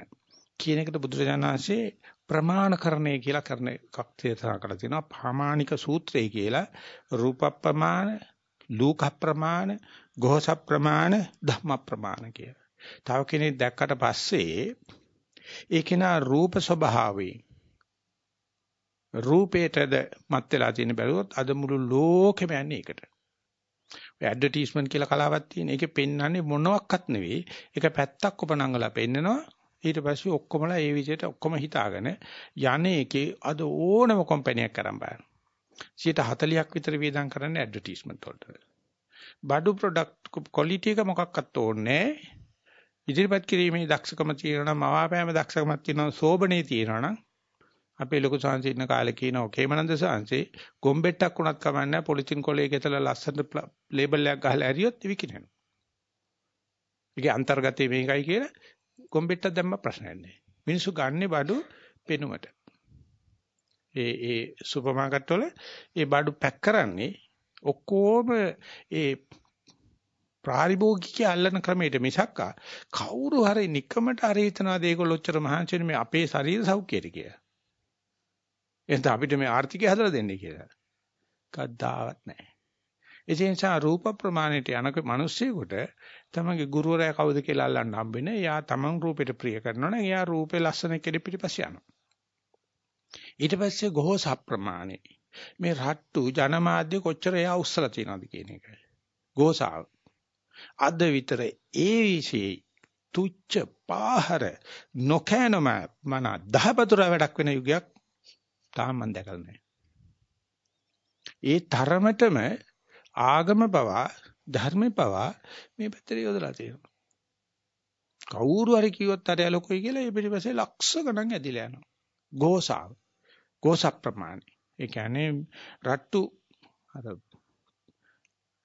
කියන එකට බුදුරජාණන් වහන්සේ ප්‍රමාණකරණය කියලා කරන එකක් තේරුම් කරලා තිනවා ප්‍රාමාණික සූත්‍රය කියලා රූප ප්‍රමාණ, ලෝක ප්‍රමාණ, ගෝස ප්‍රමාණ, ධම්ම ප්‍රමාණ කියලා. තව කෙනෙක් දැක්කට පස්සේ ඒකේනා රූප ස්වභාවයෙන් රූපේටද මත් වෙලා තියෙන බැලුවොත් අද මුළු ලෝකෙම යන්නේ ඒකට. ඔය ඇඩ්වර්ටයිස්මන්ට් කියලා කලාවක් තියෙන. ඒකේ පෙන්වන්නේ මොනවත් නෙවෙයි. ඒක පැත්තක් උපනංගලා පෙන්නනවා. ඊට පස්සේ ඔක්කොමලා ඒ විදිහට ඔක්කොම හිතාගෙන යන්නේ එකේ අද ඕනම කම්පැනියක් කරන් බලන්න. 140ක් විතර වියදම් කරන්නේ ඇඩ්වර්ටයිස්මන්ට් වලට. බඩු ප්‍රොඩක්ට් ක්වොලිටි එක මොකක්වත් ඕනේ ඉදිරිපත් කිරීමේ දක්ෂකම තියෙනවා නම් මවාපෑම දක්ෂකමක් තියෙනවා සෝබනේ තියෙනවා නම් අපේ ලොකු සංසි ඉන්න කාලේ කියන ඔකේමනන්ද සංසි ගොම්බෙට්ටක් උනත් කමන්නේ පොලිතින් කොලේ ගෙතලා ලස්සන ලේබල් එකක් ගහලා ඇරියොත් විකිනෙනවා. ඒකේ අන්තර්ගතය මේකයි කියලා කොම්බෙට්ටක් දැම්ම ප්‍රශ්නයක් නැහැ. මිනිස්සු ගන්නේ බඩු පෙනුමට. ඒ ඒ සුපර් මාකට් වල ඒ බඩු පැක් කරන්නේ ඔක්කොම ඒ ප්‍රාරිභෝගිකය අල්ලන ක්‍රමයට මිසක් කවුරු හරි নিকමට හරි හිතනවාද ඒගොල්ලෝ ඔච්චර මහන්සි මේ අපේ ශරීර සෞඛ්‍යයට කියලා. එහෙනම් අපිට මේ ආර්ථිකය හදලා දෙන්නේ කියලා. කද්දාවත් නැහැ. ඒ නිසා රූප ප්‍රමාණයට යන මිනිස්සෙකුට තමගේ ගුරුවරයා කවුද කියලා අල්ලන්න හම්බෙන්නේ. එයා තමන් රූපෙට ප්‍රිය කරනවනේ. එයා රූපේ ලස්සන කෙරෙ පිටිපස්සේ යනවා. ඊට පස්සේ ගෝස ප්‍රමාණේ. මේ රට්ටු ජනමාධ්‍ය කොච්චර එයා උස්සලා තියනවද කියන එක. ගෝසාව. අද විතර ඒ විශ්ේ තුච්ච පාහර නොකෑනම මන දහපතුර වැඩක් වෙන යුගයක් තාම මම දැකලා නැහැ. ඒ තරමටම ආගම පවා ධර්මේ පවා මේ පැත්තට යොදලා තියෙනවා. කවුරු හරි කිව්වොත් අර ලොකුයි කියලා ඒ පිටිපස්සේ ලක්ෂ ගණන් ඇදිලා යනවා. ගෝසාව. ගෝස ප්‍රමාණය. ඒ කියන්නේ රට්ටු අර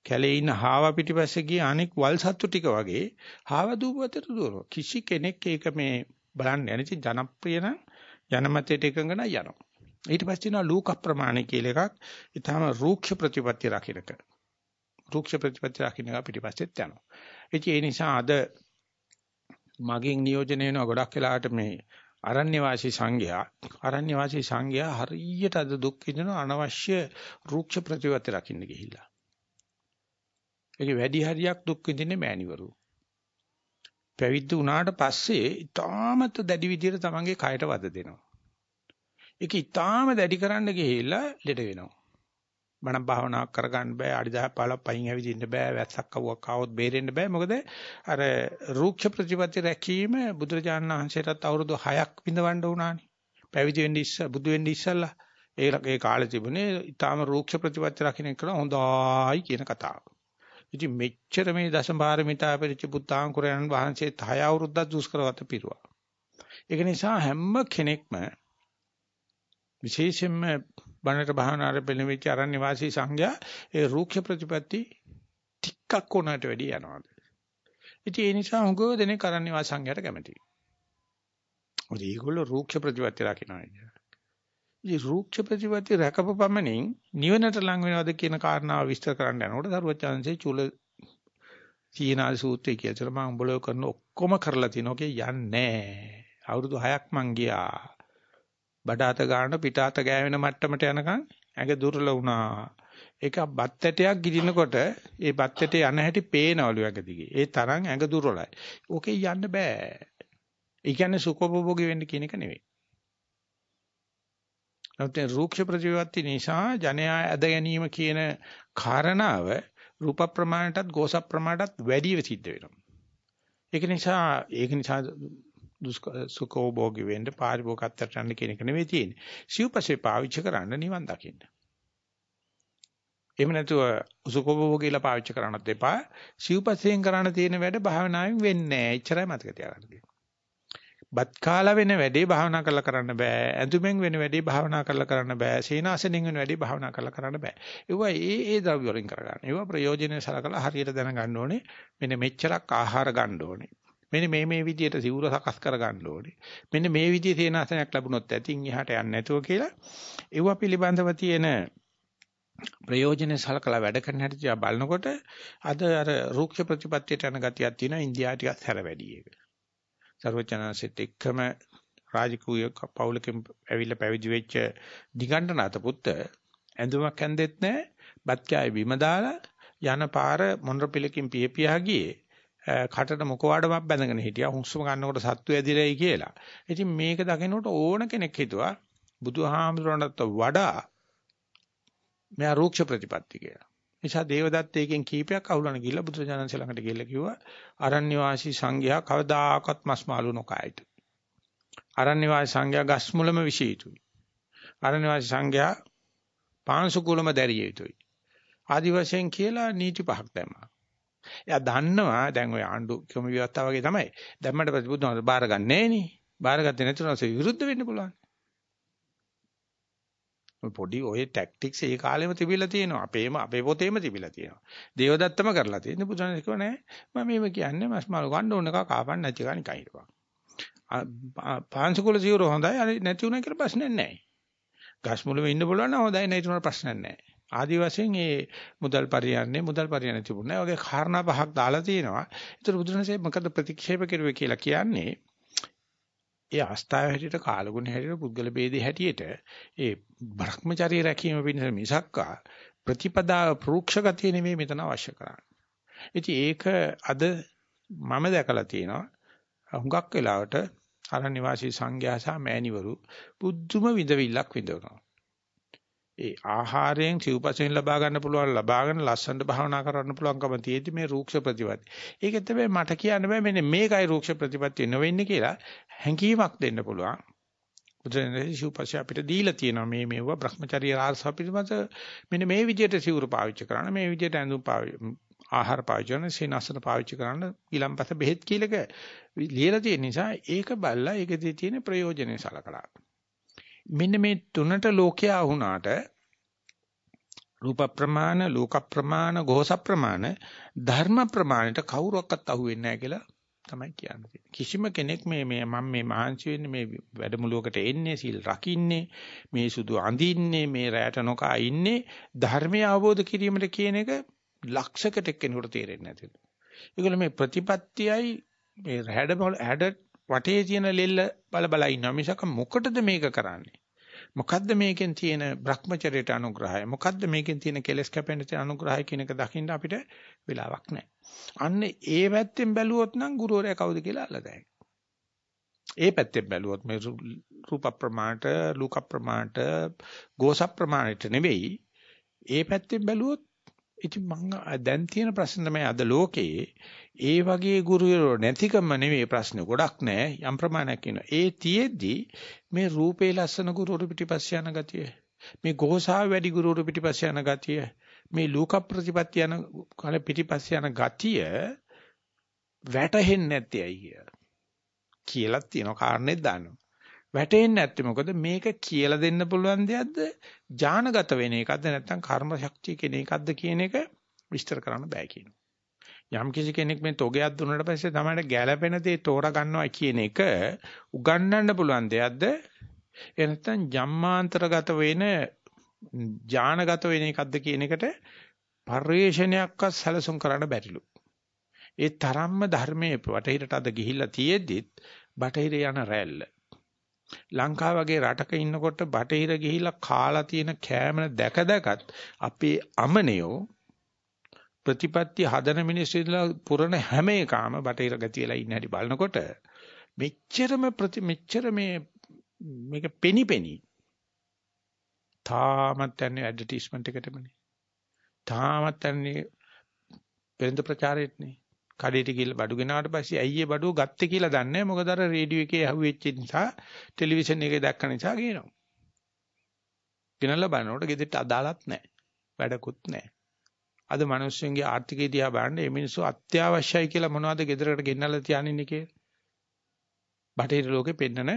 කැලේ ඉන්න හාව පිටිපස්සේ ගිය අනෙක් වල් සත්තු ටික වගේ හාව දූපතට දුවනවා. කිසි කෙනෙක් ඒක මේ බලන්න නැති ජනප්‍රිය නම් ජනමතයට එකඟ නම් යනවා. ඊට පස්සේ තියෙනවා ලූක ප්‍රමාණය කියලා එකක්. ඊටාම රූක්ෂ ප්‍රතිපත්ති රකින්නක. රූක්ෂ ප්‍රතිපත්ති රකින්න එක පිටිපස්සෙත් යනවා. ඒ නිසා අද මගෙන් නියෝජනය වෙනවා ගොඩක් වෙලාවට මේ අරණ්‍ය වාසී සංඝයා අරණ්‍ය වාසී සංඝයා හරියට අද දුක් විඳින අනවශ්‍ය රූක්ෂ ප්‍රතිපත්ති රකින්න ගිහිල්ලා. ඒකේ වැඩි හරියක් දුක් විඳින්නේ මෑණිවරු. පැවිදි වුණාට පස්සේ ඊටාමත් දැඩි විදියට තමන්ගේ කයට වද දෙනවා. ඒක ඊටාම දැඩි කරන්න ගිහිල්ලා ලෙඩ වෙනවා. බණ භාවනාවක් කරගන්න බෑ අඩි 10 15 පයින් ඇවිදින්න බෑ වැස්සක් කවුවක් ආවොත් බේරෙන්න බෑ මොකද අර රූක්ෂ ප්‍රතිපත්ති රැකීම බුදුරජාණන් වහන්සේටත් අවුරුදු 6ක් විඳවන්න වුණානේ පැවිදි වෙන්න ඉස්ස බුදු වෙන්න ඉස්සල්ලා ඒ ඒ කාලේ තිබුණේ ඊටාම රූක්ෂ ප්‍රතිපත්ති රකින්න එක හොඳයි කියන කතාව. ඉතින් මෙච්චර මේ දසපාරමිතා පෙරච්ච බුද්ධාංකුරයන් වහන්සේ 6 අවුරුද්දක් දුෂ්කරවත පිරුවා. ඒක නිසා හැම කෙනෙක්ම විශේෂයෙන්ම බණට භාවනාවට පෙළඹෙච්ච අරණ්‍ය වාසී සංඝයා ඒ රූක්ෂ ප්‍රතිපatti ටිකක් උනට වැඩි යනවාද. ඉතින් ඒ නිසා හුඟව දෙනෙක් අරණ්‍ය වාසී සංඝයාට කැමතියි. මොකද ඒගොල්ලෝ රූක්ෂ ප්‍රතිපatti රකින්නවා කියන්නේ. ඉතින් රූක්ෂ ප්‍රතිපatti රැකපු පමණින් නිවනට ලං වෙනවද කියන කාරණාව විස්තර කරන්න යනකොට දරුවචාන්සේ චුල සීනාද සූත්‍රය කියලා මම උඹලෝ කරන ඔක්කොම කරලා තිනෝකේ යන්නේ නැහැ. අවුරුදු 6ක් මං ගියා. බඩ අත ගන්න පිට අත ගෑවෙන මට්ටමට යනකම් ඇඟ දුර්වල වුණා. ඒක බත් ඇටයක් ගිලිනකොට ඒ බත් ඇටේ යන හැටි පේනවලු ඇඟ දිගේ. ඒ තරම් ඇඟ දුර්වලයි. ඕකේ යන්න බෑ. ඒ කියන්නේ සුඛෝපභෝගී වෙන්න කියන එක නෙවෙයි. නැත්නම් රූක්ෂ ප්‍රතිපatti නිසා ජනයා ඇද ගැනීම කියන කාරණාව රූප ප්‍රමාණයටත් ගෝස ප්‍රමාණයටත් වැඩිව සිද්ධ වෙනවා. ඒක නිසා ඒක නිසා සුඛෝභෝගී වෙන්න පාරිභෝගකත්වයට යන්න කියන එක නෙවෙයි තියෙන්නේ. සිව්පසේ පාවිච්චි කරන්න නිවන් දකින්න. එහෙම නැතුව සුඛෝභෝගීලා පාවිච්චි කරන්නත් එපා. සිව්පසයෙන් කරන්න තියෙන වැඩ භාවනාවෙන් වෙන්නේ නැහැ. එච්චරයි මතක තියාගන්න. බත් කාලා වෙන වැඩේ භාවනා කරලා කරන්න බෑ. ඇඳුමෙන් වෙන වැඩේ භාවනා කරලා කරන්න බෑ. සීනාසනෙන් වෙන වැඩේ භාවනා කරලා කරන්න බෑ. ඒවා ඒ ඒ ද්‍රව්‍ය වලින් කරගන්න. ඒවා ප්‍රයෝජනෙ සලකලා හරියට දැනගන්න ඕනේ. මෙන්න මෙච්චරක් ආහාර ගන්න ඕනේ. මෙන්න මේ මේ විදියට සිවුර සකස් කරගන්න ඕනේ. මෙන්න මේ විදිහේ තේනාසනයක් ලැබුණොත් ඇතින් එහාට යන්නේ නැතුව කියලා ඒව පිළිබඳව තියෙන ප්‍රයෝජන සලකලා වැඩ කරන හැටි දිහා බලනකොට අද අර රූක්ෂ ප්‍රතිපත්තියට යන ගතියක් තියෙනවා ඉන්දියාව ටිකක් හැර වැඩි එක. සර්වචනසෙත් එක්කම රාජකීය පවුලකින් ඇවිල්ලා පැවිදි වෙච්ච දිගණ්ඩනාත පුත්ත ඇඳුමක් ඇඳෙත් නැහැ බත් කෑයි බිම දාලා යන පාර මොනරපිලකින් පියපියා ගියේ කටට මොකවාඩමක් බැඳගෙන හිටියා හුස්ම ගන්නකොට සත්තු ඇදිරෙයි කියලා. ඉතින් මේක දකිනකොට ඕන කෙනෙක් හිතුවා බුදුහාමුදුරන්ට වඩා මෙයා රූක්ෂ ප්‍රතිපත්ති කියලා. නිසා දේවදත්ත එකෙන් කීපයක් අහුලන ගිහිල්ලා බුදුරජාණන් ශ්‍රලඟට ගිහිල්ලා කිව්වා අරණ්‍ය වාසී සංඝයා කවදාකවත් මස් මාළු නොකයිට. අරණ්‍ය වාසී සංඝයා ගස් මුලම විශේෂිතුයි. අරණ්‍ය වාසී සංඝයා පාංශුකුලම දැරිය යුතුයි. ආදි වශයෙන් කියලා නීති පහක් දැම්මා. එයා දන්නවා දැන් ඔය ආණ්ඩු ක්‍රම ව්‍යවස්ථාව වගේ තමයි. දැම්මට පස්සේ බුදුහාමර බාරගන්නේ නෑනේ. බාරගත්තේ නැතුනොත් විරුද්ධ වෙන්න පුළුවන්. පොඩි ඔය ටැක්ටික්ස් ඒ කාලෙම තිබිලා තියෙනවා. අපේම අපේ පොතේම තිබිලා තියෙනවා. දේවදත්තම කරලා තියෙන්නේ බුදුන් කිව්ව නෑ. මම මේව කියන්නේ මස් මාළු ගන්න ඕන එක කාපන්න නැති එක නිකන් හිටපන්. පාංශකුල සිවුර හොඳයි නැති උනා කියලා ප්‍රශ්නයක් නෑ. ගස් මුලෙ ඉන්න පුළුවන් නම් හොඳයි නැති උනා ප්‍රශ්නයක් නෑ. ආදි වශයෙන් මේ මුදල් පරියන්නේ මුදල් පරියන්නේ තිබුණේ. ඔයගේ කාරණා පහක් දාලා තියෙනවා. ඒතර බුදුරජාණන්සේ මොකද ප්‍රතික්ෂේප කරුවේ කියලා කියන්නේ ඒ අවස්ථාව හැටියට කාලගුණ හැටියට පුද්ගල ભેදේ හැටියට ඒ භ්‍රමචාරී රැකීම පිණිස මිසක්කා ප්‍රතිපදා ප්‍රූක්ෂ ගතිය නෙමෙයි මෙතන අවශ්‍ය කරන්නේ. ඉතින් ඒක අද මම දැකලා තියෙනවා හුඟක් වෙලාවට අරණ්‍ය වාසී සංඝයා සහ මෑණිවරු බුද්ධම විඳවිල්ලක් විඳවනවා. ඒ ආහාරයෙන් සිව්පසෙන් ලබා ගන්න පුළුවන් ලබාගෙන ලස්සනට භාවනා කරන්න පුළුවන්කම තියෙද්දි මේ රූක්ෂ ප්‍රතිපatti. ඒක තමයි මට කියන්න බෑ මෙන්න මේකයි රූක්ෂ ප්‍රතිපatti නොවෙන්නේ කියලා හැඟීමක් දෙන්න පුළුවන්. බුදුරජාණන් සිව්පසෙ අපිට දීලා තියෙනවා මේ මේවා Brahmacharya රාස පිළිබඳ මෙන්න මේ විදිහට සිවුරු පාවිච්චි කරන්න මේ විදිහට ඇඳුම් ආහාර පාවිච්චි කරන සේනසන පාවිච්චි කරන්න ඊළම්පස බෙහෙත් කීලක ලියලා තියෙන නිසා ඒක බල්ලා ඒකදී තියෙන ප්‍රයෝජනෙ සලකලා. මෙන්න මේ තුනට ලෝකයා වුණාට රූප ප්‍රමාණ, ලෝක ප්‍රමාණ, ගෝස ප්‍රමාණ, ධර්ම ප්‍රමාණයට කවුරක්වත් අහුවෙන්නේ නැහැ කියලා තමයි කියන්නේ. කිසිම කෙනෙක් මේ මේ මම මේ මහන්සි වෙන්නේ මේ වැඩමුළුවකට එන්නේ සීල් රකින්නේ මේ සුදු අඳින්නේ මේ රැට නොකා ඉන්නේ ධර්මය අවබෝධ කිරීමට කියන එක ලක්ෂකට එක්කෙනෙකුට තේරෙන්නේ නැතිලු. ඒගොල්ලෝ මේ ප්‍රතිපත්තියයි මේ හැඩ හැඩ වටේ තියෙන ලෙල්ල බල බල ඉන්නවා මිසක මොකටද මේක කරන්නේ? මොකද්ද මේකෙන් තියෙන Brahmacharයට අනුග්‍රහය? මොකද්ද මේකෙන් තියෙන කෙලස් කැපෙන්න තියෙන අනුග්‍රහය කියන එක දකින්න අපිට වෙලාවක් නැහැ. අන්න ඒ පැත්තෙන් බැලුවොත් නම් ගුරුවරයා කවුද කියලා අල්ලදැයි. ඒ පැත්තෙන් බැලුවොත් මේ රූප ප්‍රමාණට, ලෝක ප්‍රමාණට, ගෝස ප්‍රමාණයට නෙවෙයි. ඒ පැත්තෙන් බැලුවොත් ඉතින් මම දැන් තියෙන ප්‍රශ්න තමයි අද ලෝකයේ ඒ වගේ ගුරුවරයෝ නැතිකම නෙවෙයි ප්‍රශ්නේ. ගොඩක් නෑ. යම් ප්‍රමාණයක් ඉන්නවා. ඒ තියේදී මේ රූපේ ලස්සන ගුරුවරු පිටිපස්ස යන ගතිය මේ ගෝසාව වැඩි ගුරුවරු පිටිපස්ස යන ගතිය මේ ලෝක ප්‍රතිපත්ති යන කල පිටිපස්ස යන ගතිය වැටහෙන්නේ නැත්තේ අයිය කියලා. තියෙන කාරණේ දානවා. වැටෙන්නේ නැත්තේ මොකද? මේක කියලා දෙන්න පුළුවන් දෙයක්ද? ඥානගත වෙන එකක්ද? නැත්නම් කර්ම ශක්තිය කියන එකක්ද කියන එක විස්තර කරන්න බෑ කියනවා. යම් කිසි කෙනෙක් මේ තොගයක් දුන්නාට පස්සේ තමයි ගැළපෙන දේ තෝරා ගන්නවා කියන එක උගන්වන්න පුළුවන් දෙයක්ද? ඒ නැත්නම් ජම්මාන්තරගත වෙන ඥානගත වෙන එකක්ද කියන එකට පරිශ්‍රණයක්වත් සැලසුම් කරන්න බැරිලු. ඒ තරම්ම ධර්මයේ වටහිරට අද ගිහිල්ලා තියෙද්දිත් බටහිර යන රැල්ල. ලංකාව වගේ රටක ඉන්නකොට බටහිර ගිහිලා කාලා තියෙන කෑමන දැක දැකත් අපේ අමනියෝ ප්‍රතිපත්ති හදන මිනිස්සු ඉඳලා පුරන හැම එකම බටහිර ගතියලා ඉන්න හැටි බලනකොට මෙච්චරම ප්‍රති මෙච්චර මේ මේක පෙනි පෙනි තාමත් යන්නේ ඇඩ්වර්ටයිස්මන්ට් එකටමනේ තාමත් යන්නේ පෙරඳ ප්‍රචාරයටනේ කඩේට ගිහලා බඩු ගෙනාවට පස්සේ ඇයි ඒ බඩුව ගත්තේ කියලා දන්නේ මොකද අර රේඩියෝ එකේ අහුවෙච්ච නිසා ටෙලිවිෂන් එකේ දැක්ක නිසා කියනවා. ගෙනල්ලා බලනකොට ගෙදරට අදාළත් නැහැ. වැඩකුත් නැහැ. අද මිනිස්සුන්ගේ ආර්ථිකය දිහා බලන්න මේ මිනිස්සු අත්‍යවශ්‍යයි කියලා මොනවද ගෙදරකට ගෙන්නලා තියානින්නේ කියලා. බටහිර ලෝකෙ පෙන්නන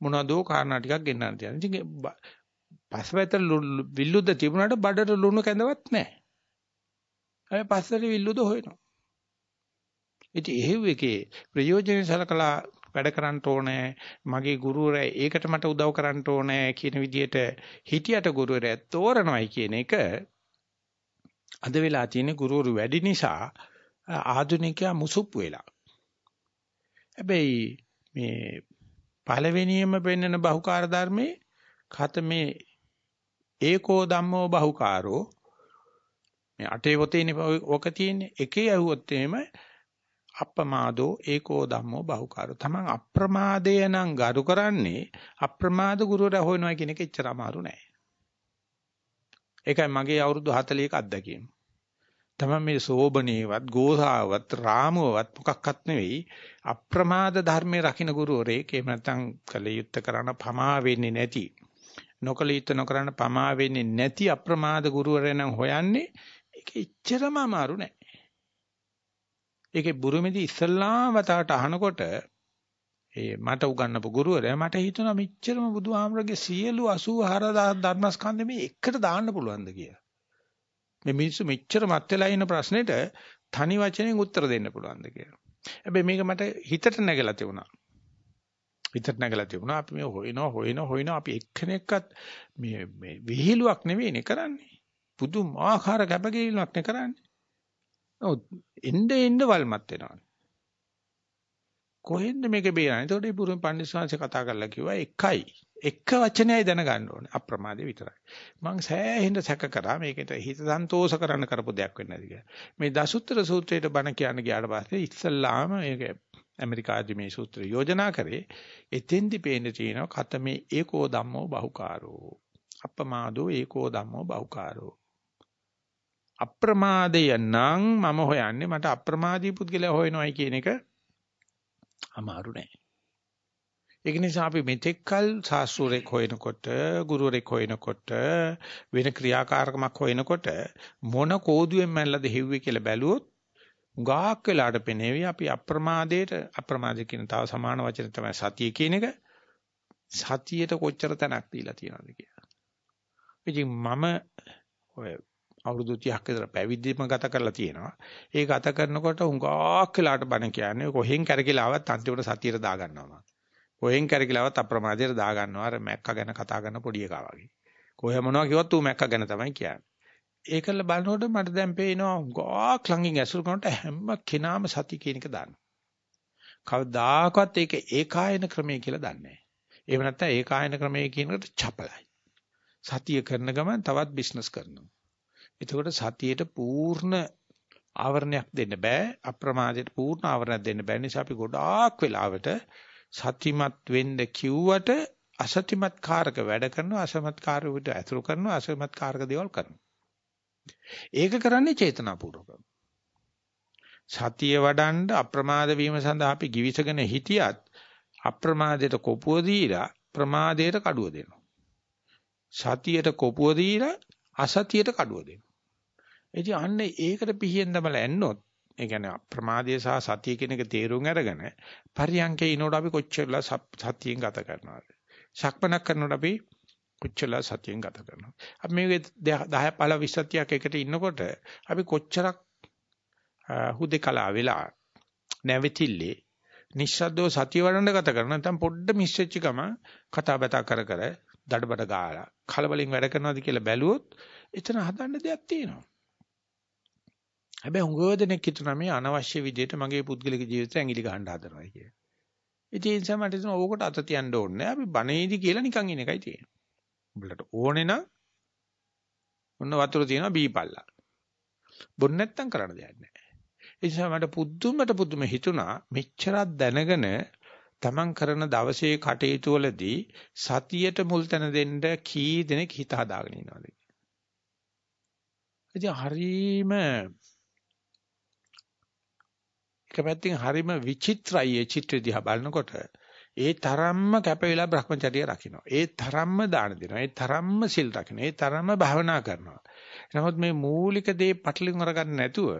මොනවදෝ කාරණා ටිකක් ගෙන්නන්න තියන. ඉතින් පස්පැත විල්ලුද්ද තිබුණාට බඩට ලුණු කැඳවත් නැහැ. අය පස්සට විල්ලුද හොයනවා. ඉතින් එහෙව් එකේ ප්‍රයෝජන සලකලා වැඩ කරන්න ඕනේ මගේ ගුරුවරයා ඒකට මට උදව් කරන්න ඕනේ කියන විදිහට හිටියට ගුරුවරයා තෝරනවයි කියන එක අද වෙලා තියෙන ගුරුවරු වැඩි නිසා ආධුනිකයා මුසුප්පු වෙලා. හැබැයි මේ පළවෙනියම පෙන්වන බහුකාර්ය ධර්මයේ ඛතමේ ඒකෝ ධම්මෝ බහුකාරෝ මේ අටේ පොතේනේ ඔක තියෙන්නේ එකේ ඇහුවොත් එහෙම අප්‍රමාදෝ ඒකෝ ධම්මෝ බහුකාරෝ. තමන් අප්‍රමාදය නම් ගරු කරන්නේ අප්‍රමාද ගුරුවරයා හොයනවා කියන එක එච්චර අමාරු නෑ. ඒකයි මගේ අවුරුදු 41 අත්දැකීම. තමන් මේ සෝබනේවත්, ගෝසාවත්, රාමුවවත් මොකක්වත් නෙවෙයි අප්‍රමාද ධර්මයේ රකින්න ගුරුවරයෙක් එහෙම නැත්නම් කලියුත්ත කරන පමා වෙන්නේ නැති. නොකලියුත්ත නොකරන පමා වෙන්නේ නැති අප්‍රමාද ගුරුවරයා නම් හොයන්නේ ඒක එච්චරම අමාරු නෑ. ඒකේ බුරුමේදී ඉස්සල්ලාම වතාවට අහනකොට ඒ මට උගන්වපු ගුරුවරයා මට හිතුණා මෙච්චරම බුදුහාමරගේ සියලු 84000 ධර්මස්කන්ධ මේ එකට දාන්න පුළුවන්ද කියලා. මේ මිනිස්සු මෙච්චර මත් වෙලා ඉන්න ප්‍රශ්නෙට තනි වචනෙන් උත්තර දෙන්න පුළුවන්ද කියලා. හැබැයි මේක මට හිතට නැගලා තිබුණා. හිතට නැගලා තිබුණා අපි මේ හොයනවා හොයනවා හොයනවා අපි එක්කෙනෙක්වත් මේ මේ විහිළුවක් නෙවෙයිනේ කරන්නේ. පුදුමාකාර කැපකිරීමක් නේ කරන්නේ. ඔව් එnde එnde වල්මත් වෙනවා. කොහෙන්ද මේක බේරන්නේ? එතකොට මේ පුරුම පඬිස්වාංශ කතා කරලා කිව්වා එකයි. එක වචනයයි දැනගන්න ඕනේ. අප්‍රමාදේ විතරයි. මං සෑහෙන්න සැක කරා මේකට හිත සන්තෝෂ කරන්න කරපු දෙයක් වෙන්නේ නැති කියලා. මේ දසුත්තර සූත්‍රයට බණ කියන්න ගියාට පස්සේ ඉස්සල්ලාම මේක ඇමරිකාදී මේ සූත්‍රය යෝජනා කරේ එතෙන්දි පේන්න තියෙනවා කතමේ ඒකෝ ධම්මෝ බහුකාරෝ. අප්‍රමාදෝ ඒකෝ ධම්මෝ බහුකාරෝ. අප්‍රමාදය නම් මම හොයන්නේ මට අප්‍රමාදී පුද්ගලයා හොයනවායි කියන එක අමාරු නෑ. ඒක නිසා අපි මෙතෙක්කල් සාස්ත්‍රයක් හොයනකොට, ගුරුවරයෙක් හොයනකොට, වෙන ක්‍රියාකාරකමක් හොයනකොට මොන කෝදුවෙන් මැල්ලද හෙව්වේ කියලා බැලුවොත් ගාක් වෙලාට පෙනේවි අපි අප්‍රමාදයට අප්‍රමාද කියන තව සමාන වචන තමයි සතිය කියන එක. සතියට කොච්චර තැනක් දීලා තියෙනවද කියලා. ඉතින් මම ඔය අවුරුදු 30ක් විතර පැවිදිම ගත කරලා තියෙනවා. ඒ ගත කරනකොට හුඟක් වෙලාට බණ කියන්නේ කොහෙන් කැරකිලා ආවත් අන්තිමට සතියට දා ගන්නවා මම. කොහෙන් කැරකිලාවත් අප්‍රමාදයට දා ගන්නවා අර මැක්කා ගැන කතා කරන පොඩි එකා වගේ. කොහෙ මොනවා කිව්වත් ඌ මැක්කා ගැන තමයි කියන්නේ. ඒකල බලනකොට මට දැන් පේනවා ගාක් ළඟින් ඇසුරු කරනකොට හැම කෙනාම සති කියන එක දන්නවා. කවදාකවත් ඒක ඒකායන ක්‍රමය කියලා දන්නේ නැහැ. එහෙම නැත්නම් ඒකායන ක්‍රමය කියනකොට චපලයි. සතිය කරන ගමන් තවත් බිස්නස් කරනවා. එතකොට සතියේට පූර්ණ ආවරණයක් දෙන්න බෑ. අප්‍රමාදයට පූර්ණ ආවරණයක් දෙන්න බෑ. නිසා අපි ගොඩාක් වෙලාවට සතිමත් වෙන්න කිව්වට අසතිමත් කාරක වැඩ කරනවා අසමත් කාරක විට ඇතුළු කරනවා අසමත් කාරක දේවල් කරනවා. ඒක කරන්නේ චේතනාපූර්වකව. සතිය වඩන්න අප්‍රමාද වීම සඳහා අපි givisගෙන හිටියත් අප්‍රමාදයට කොපුව දීලා ප්‍රමාදයට කඩුව දෙනවා. සතියට කොපුව දීලා අසතියට කඩුව දෙනවා ඉතින් අන්න ඒකට පිහියෙන් දමලා ඇන්නොත් ඒ කියන්නේ ප්‍රමාදය සහ සතිය කියන එක තේරුම් අරගෙන පරියන්කේ ඉනෝඩ අපි කොච්චරලා සතියෙන් ගත කරනවද? ශක්මනක් කරනකොට අපි කොච්චරලා සතියෙන් ගත කරනවද? අපි මේකේ 10 15 20ක් එකට ඉන්නකොට අපි කොච්චරක් හුදේකලා වෙලා නැවතිල්ලේ නිශ්ශබ්දව සතිය වඩන්න ගත කරන නැත්නම් පොඩ්ඩ මිස් වෙච්ච ගම කතා බතා කර කර දඩබඩ ගාලා කලබලින් වැඩ කරනවාද කියලා බැලුවොත් එතන හදන්න දෙයක් තියෙනවා. හැබැයි හුඟව දෙනෙක් හිතනවා මේ අනවශ්‍ය විදිහට මගේ පුද්ගලික ජීවිතය ඇඟිලි ගහන්න හදනවා කිය. ඉතින් ඒ නිසා මට හිතෙනවා ඕකට අත තියන්න ඕනේ නැහැ. අපි බණේදි කියලා නිකන් ඉන එකයි තියෙන්නේ. උඹලට ඕනේ නම් ඔන්න වතුර තියෙනවා බීපල්ලා. බොන්න නැත්තම් කරන්න දෙයක් නැහැ. ඒ නිසා මට පුදුමට පුදුම හිතුණා මෙච්චරක් දැනගෙන තමන් කරන දවසේ කටයුතු වලදී සතියට මුල් තැන දෙන්න කී දෙනෙක් හිත හදාගෙන ඉන්නවද කියලා. ඉතින් හරීම එක පැත්තකින් හරිම විචිත්‍රයි ඒ චිත්‍රය දිහා බලනකොට ඒ තරම්ම කැප වෙලා Brahmacharya රකින්න. ඒ තරම්ම දාන දෙනවා. ඒ තරම්ම සිල් රකින්න. ඒ තරම්ම භාවනා කරනවා. නමුත් මේ මූලික දේ පටලින් අරගන්න නැතුව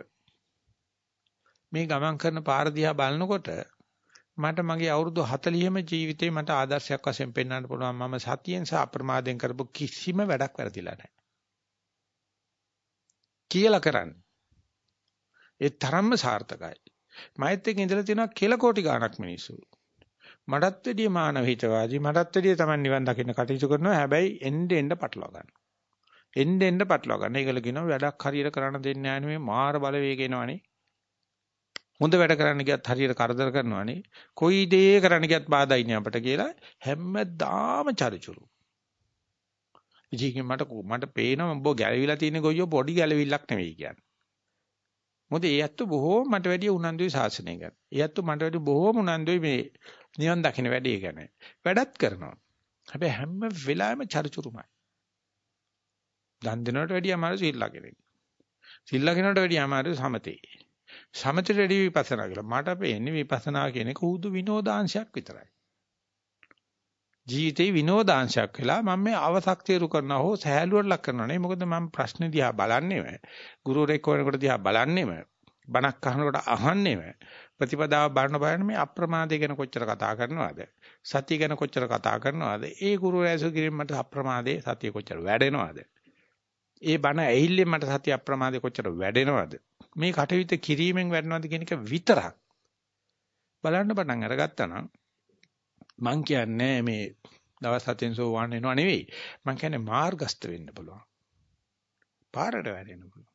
මේ ගමන් කරන පාර දිහා බලනකොට මට මගේ අවුරුදු 40ම ජීවිතේ මට ආදර්ශයක් වශයෙන් පෙන්වන්න පුළුවන් මම සතියෙන් සහ අප්‍රමාදයෙන් කරපු කිසිම වැඩක් වැරදිලා නැහැ. කියලා කරන්නේ. ඒ තරම්ම සාර්ථකයි. මෛත් එක්ක ඉඳලා තියෙනවා කෙල කෝටි ගාණක් මිනිස්සු. මටත් වැඩිය මානව හිතවාදී මටත් වැඩිය Taman නිවන් දකින්න කටයුතු කරනවා හැබැයි එන්න එන්න පටලවා ගන්න. එන්න එන්න පටලවා ගන්න. ඒකල කියනවා වැඩක් හරියට කරන්න දෙන්නේ නැහැ නෙමෙයි මාර බලවේග එනවනේ. හොඳ වැඩ කරන්න ගියත් හරියට කරදර කරනවනේ. කොයි දේ කරන්න ගියත් බාධා ඉන්නේ අපට කියලා හැමදාම චරිචුරු. ඉතින් මට මට පේනවා උඹ ගැලවිලා තියෙන ගොයියෝ පොඩි ගැලවිල්ලක් නෙවෙයි කියන්නේ. මොකද ඒ ඇත්ත බොහෝම මට වැඩිය උනන්දුයි ශාසනය ගැන. ඒ ඇත්ත මට වැඩිය බොහෝම උනන්දුයි මේ නිවන් දකින්න වැඩේ ගැන. වැඩත් කරනවා. හැබැයි හැම වෙලාවෙම චරිචුරුමයි. දන් දෙනවට වැඩිය අමාරු සිල්ලා කෙනෙක්. සිල්ලා කෙනාට වැඩිය අමාරු සමතේ. සමතේ වැඩිය විපස්සනා කියලා. මට පේන්නේ විපස්සනා කියන එක උදු විනෝදාංශයක් විතරයි. ජීවිතේ විනෝදාංශයක් වෙලා මම මේ අව탁තේරු කරනවා හෝ සහැල්ලුවට ලක් කරනවා නේ මොකද මම ප්‍රශ්න දිහා බලන්නේම ගුරුවරයෙක් වෙනකොට දිහා බලන්නේම බණක් අහනකොට අහන්නේම ප්‍රතිපදාව බලන බලන මේ අප්‍රමාදය ගැන කොච්චර කතා කරනවද? සතිය ගැන කොච්චර කතා කරනවද? ඒ ගුරුවරයාසු කිරීම මට අප්‍රමාදයේ සතිය කොච්චර වැඩෙනවද? ඒ බණ ඇහිල්ලෙන් මට සතිය අප්‍රමාදයේ කොච්චර වැඩෙනවද මේ කටයුතු කිරීමෙන් වැඩනවද කියන එක විතරක් බලන්න පටන් අරගත්තා නම් මං කියන්නේ මේ දවස් හතෙන් සෝවාන් වෙනව නෙවෙයි. මං කියන්නේ මාර්ගස්ත වෙන්න පුළුවන්. පාරට වැටෙන්න පුළුවන්.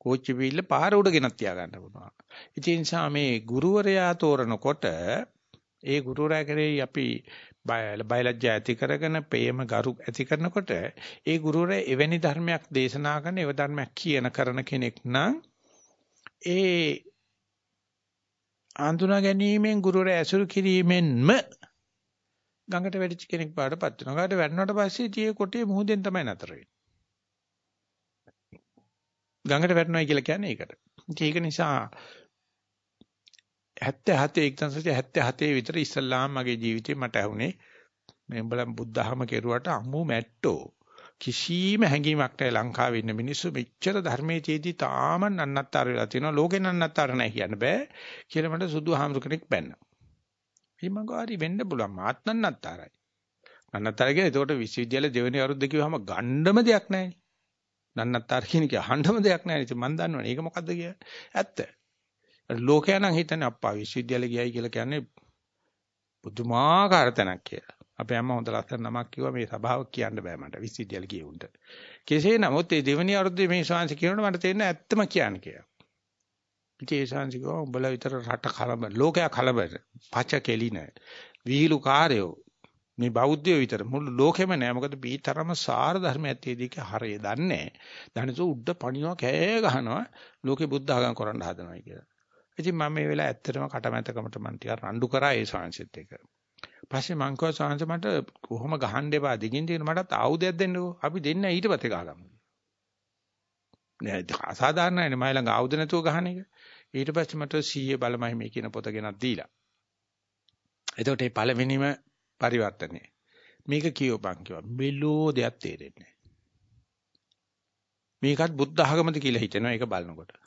කෝච්චි බීල්ල පාර උඩ ගෙනත් තියා ගන්න පුළුවන්. ඉතින් නිසා මේ ගුරුවරයා තෝරනකොට ඒ ගුරුවරයා කෙරෙහි අපි බයලජ්ජා ඇති කරගෙන ප්‍රේම ගරු ඇති කරනකොට ඒ ගුරුවරයා එවැනි ධර්මයක් දේශනා කරන එව ධර්මයක් කියන කරන කෙනෙක් නම් ඒ ආඳුනා ගැනීමෙන් ගුරුවරයා ඇසුරු කිරීමෙන්ම ගඟට වැටිච්ච කෙනෙක් බාටපත් වෙනවා. ගඟට වැටුණාට පස්සේ tie කොටේ මුහුදෙන් තමයි නතර වෙන්නේ. ගඟට වැටුණා කියලා කියන්නේ ඒකට. ඒක නිසා 77 1977 විතර ඉස්සල්ලාම මගේ ජීවිතේ මට ඇහුනේ මේ උඹලා බුද්ධහම කෙරුවට අමු මැට්ටෝ කිසිම හැඟීමක් නැහැ ලංකාවේ ඉන්න මිනිස්සු මෙච්චර ධර්මයේ චේති තාම නන්නත්තර වෙලා තියෙනවා ලෝකේ නන්නත්තර නැහැ කියන්න බෑ කියලා මට සුදු හාමුදුර කෙනෙක් බැන්නා. හිමගාරි වෙන්න පුළුවන් මාත් නන්නත්තරයි. නන්නත්තර කියලා එතකොට විශ්වවිද්‍යාල දෙවෙනි අවුරුද්ද කිව්වහම ගණ්ඩම දෙයක් නැහැ. නන්නත්තර කියන එක අහන්නම දෙයක් නැහැ. ඉතින් මම දන්නවනේ. ඒක මොකද්ද කියන්නේ? ඇත්ත. ලෝකයා නම් හිතන්නේ අප්පා විශ්වවිද්‍යාල ගියයි කියලා කියන්නේ පුදුමාකාර තැනක් කියලා. අපේ අම්මා හොඳ ලස්සන නමක් කිව්වා මේ සභාව කියන්න බෑ මට විශ්වවිද්‍යාල ගිය උන්ට. කෙසේ නමුත් මේ දෙවෙනි අවුරුද්දේ මේ ශාංශ කියනකොට මට තේරෙන ඇත්තම කියන්න කියලා. ඉතින් ඒ ශාංශ කිව්වා උඹලා විතර රට කලබල ලෝකයා කලබල පච කෙලින විහිළු කාර්යෝ මේ බෞද්ධයෝ විතර මුළු ලෝකෙම නෑ මොකද පීතරම සාර ධර්මයක් තියෙදික හරිය දන්නේ දන්නසෝ උඩ පණිනවා කෑ ගහනවා ලෝකේ බුද්ධ ආගම් කරන්න හදනවා කියලා. ඉතින් මම මේ වෙලාව ඇත්තටම කටමැතකමට මන් ටිකක් රණ්ඩු කරා ඒ ශාංශෙත් එක. පස්සේ මං කිව්වා සාංශ මට කොහොම ගහන්න එපා දිගින් දිගට මටත් ආයුධයක් දෙන්නකෝ. අපි දෙන්න ඊට පස්සේ ගහගමු. නෑ අසාධාරණයි මයි ළඟ ආයුධ නැතුව ගහන එක. ඊට පස්සේ මට සීයේ බලමයි මේ කියන පොත ගෙනත් දීලා. එතකොට මේ පළවෙනිම පරිවර්තනය. මේක කියවපන් කිව්වා. මෙලෝ දෙයක් තේරෙන්නේ මේකත් බුද්ධ ආගමද කියලා හිතෙනවා ඒක බලනකොට.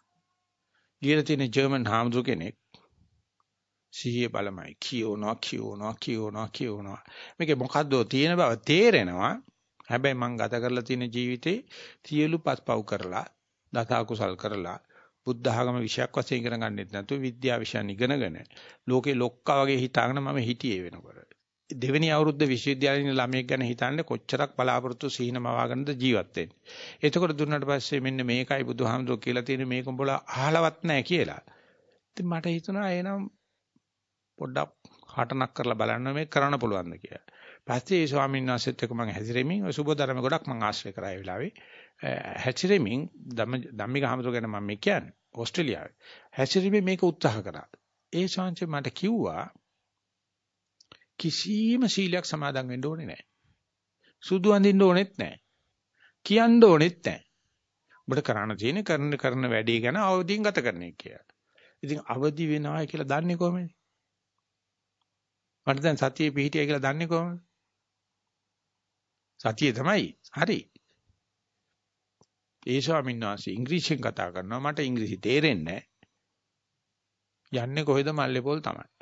ලියලා තියෙන ජර්මන් හාමුදුර කෙනෙක් සිහිය බලමයි. කියවනවා කියවනවා කියවනවා කියවනවා. මේකේ මොකද්ද තියෙන බව තේරෙනවා. හැබැයි මං ගත කරලා තියෙන ජීවිතේ සියලු පස්පව් කරලා දස අකුසල් කරලා බුද්ධ ආගම විෂයක් වශයෙන් ඉගෙන ගන්නෙත් නැතුව විද්‍යා විෂයන් ඉගෙනගෙන ලෝකේ ලොක්කා වගේ හිතාගෙන මම හිටියේ වෙනකොට. දෙවෙනි අවුරුද්ද විශ්වවිද්‍යාලයේ ළමයෙක් ගැන හිතන්නේ කොච්චරක් බලාපොරොත්තු සීනමවාගෙනද ජීවත් වෙන්නේ. එතකොට දුන්නාට පස්සේ මෙන්න මේකයි බුදුහාමුදුරුවෝ කියලා තියෙන්නේ මේක උඹලා අහලවත් නැහැ කියලා. ඉතින් මට හිතුණා එහෙනම් පොඩ්ඩක් හටනක් කරලා බලන්න මේ කරන්න පුළුවන්ද කියලා. පස්සේ ඒ ස්වාමීන් වහන්සේත් එක්ක මම හැසිරෙමින් ඔය සුබ ධර්ම ගොඩක් මම ආශ්‍රය කරා ඒ වෙලාවේ. හැසිරෙමින් ධම්මික හැමතුරු ගැන මම මේ කියන්නේ ඕස්ට්‍රේලියාවේ. හැසිරෙමින් මේක උත්සාහ කරා. ඒ ශාංශේ මට කිව්වා කිසිම සීලයක් සමාදන් වෙන්න ඕනේ නැහැ. සුදු අඳින්න ඕනෙත් නැහැ. කියන්න ඕනෙත් නැහැ. ඔබට කරන්න තියෙන කරන කරන වැඩේ ගැන අවදීන් ගත කරන එක කියලා. ඉතින් අවදි වෙනවා කියලා දන්නේ කොහොමද? මට දැන් සතියේ පිහිටියයි කියලා දන්නේ කොහොමද? සතියේ තමයි. හරි. ඒ ස්වාමීන් වහන්සේ ඉංග්‍රීසියෙන් කතා කරනවා මට ඉංග්‍රීසි තේරෙන්නේ යන්නේ කොහෙද මල්ලේපොල් තමයි.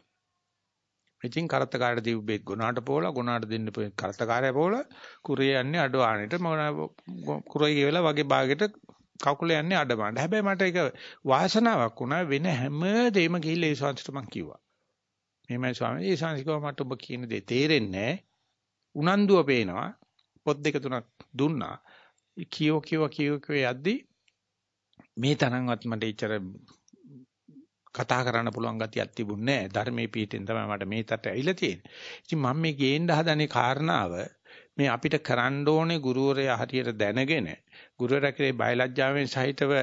ඉතින් කරත්තකාරට දීපෙත් ගුණාට පොලා ගුණාට දෙන්න කරත්තකාරය පොලා කුරිය යන්නේ අඩවාණට මම කුරයි කියලා වගේ භාගයට කකුල යන්නේ අඩවාණට. හැබැයි මට ඒක වාසනාවක් වුණා වෙන හැම දෙයක්ම ගිහිල්ලා ඒ ශාන්තිට මං කිව්වා. මෙහෙමයි ස්වාමීනි ඒ ශාන්තිකව මට ඔබ කියන දේ තේරෙන්නේ උනන්දුව පේනවා. පොත් දෙක තුනක් දුන්නා. කියෝ කියෝ කියෝ කියෝ යද්දි මේ තරම්වත් මට ඉච්චර කතා කරන්න පුළුවන් ගතියක් තිබුණේ නැහැ. ධර්මයේ පිටින් තමයි මට මේ තට ඇවිල්ලා තියෙන්නේ. ඉතින් මම මේ ගේන්න හදනේ කාරණාව මේ අපිට කරන්න ඕනේ ගුරුවරයා හරියට දැනගෙන ගුරුවරයා කෙරේ බයලජ්ජාවෙන් සහිතව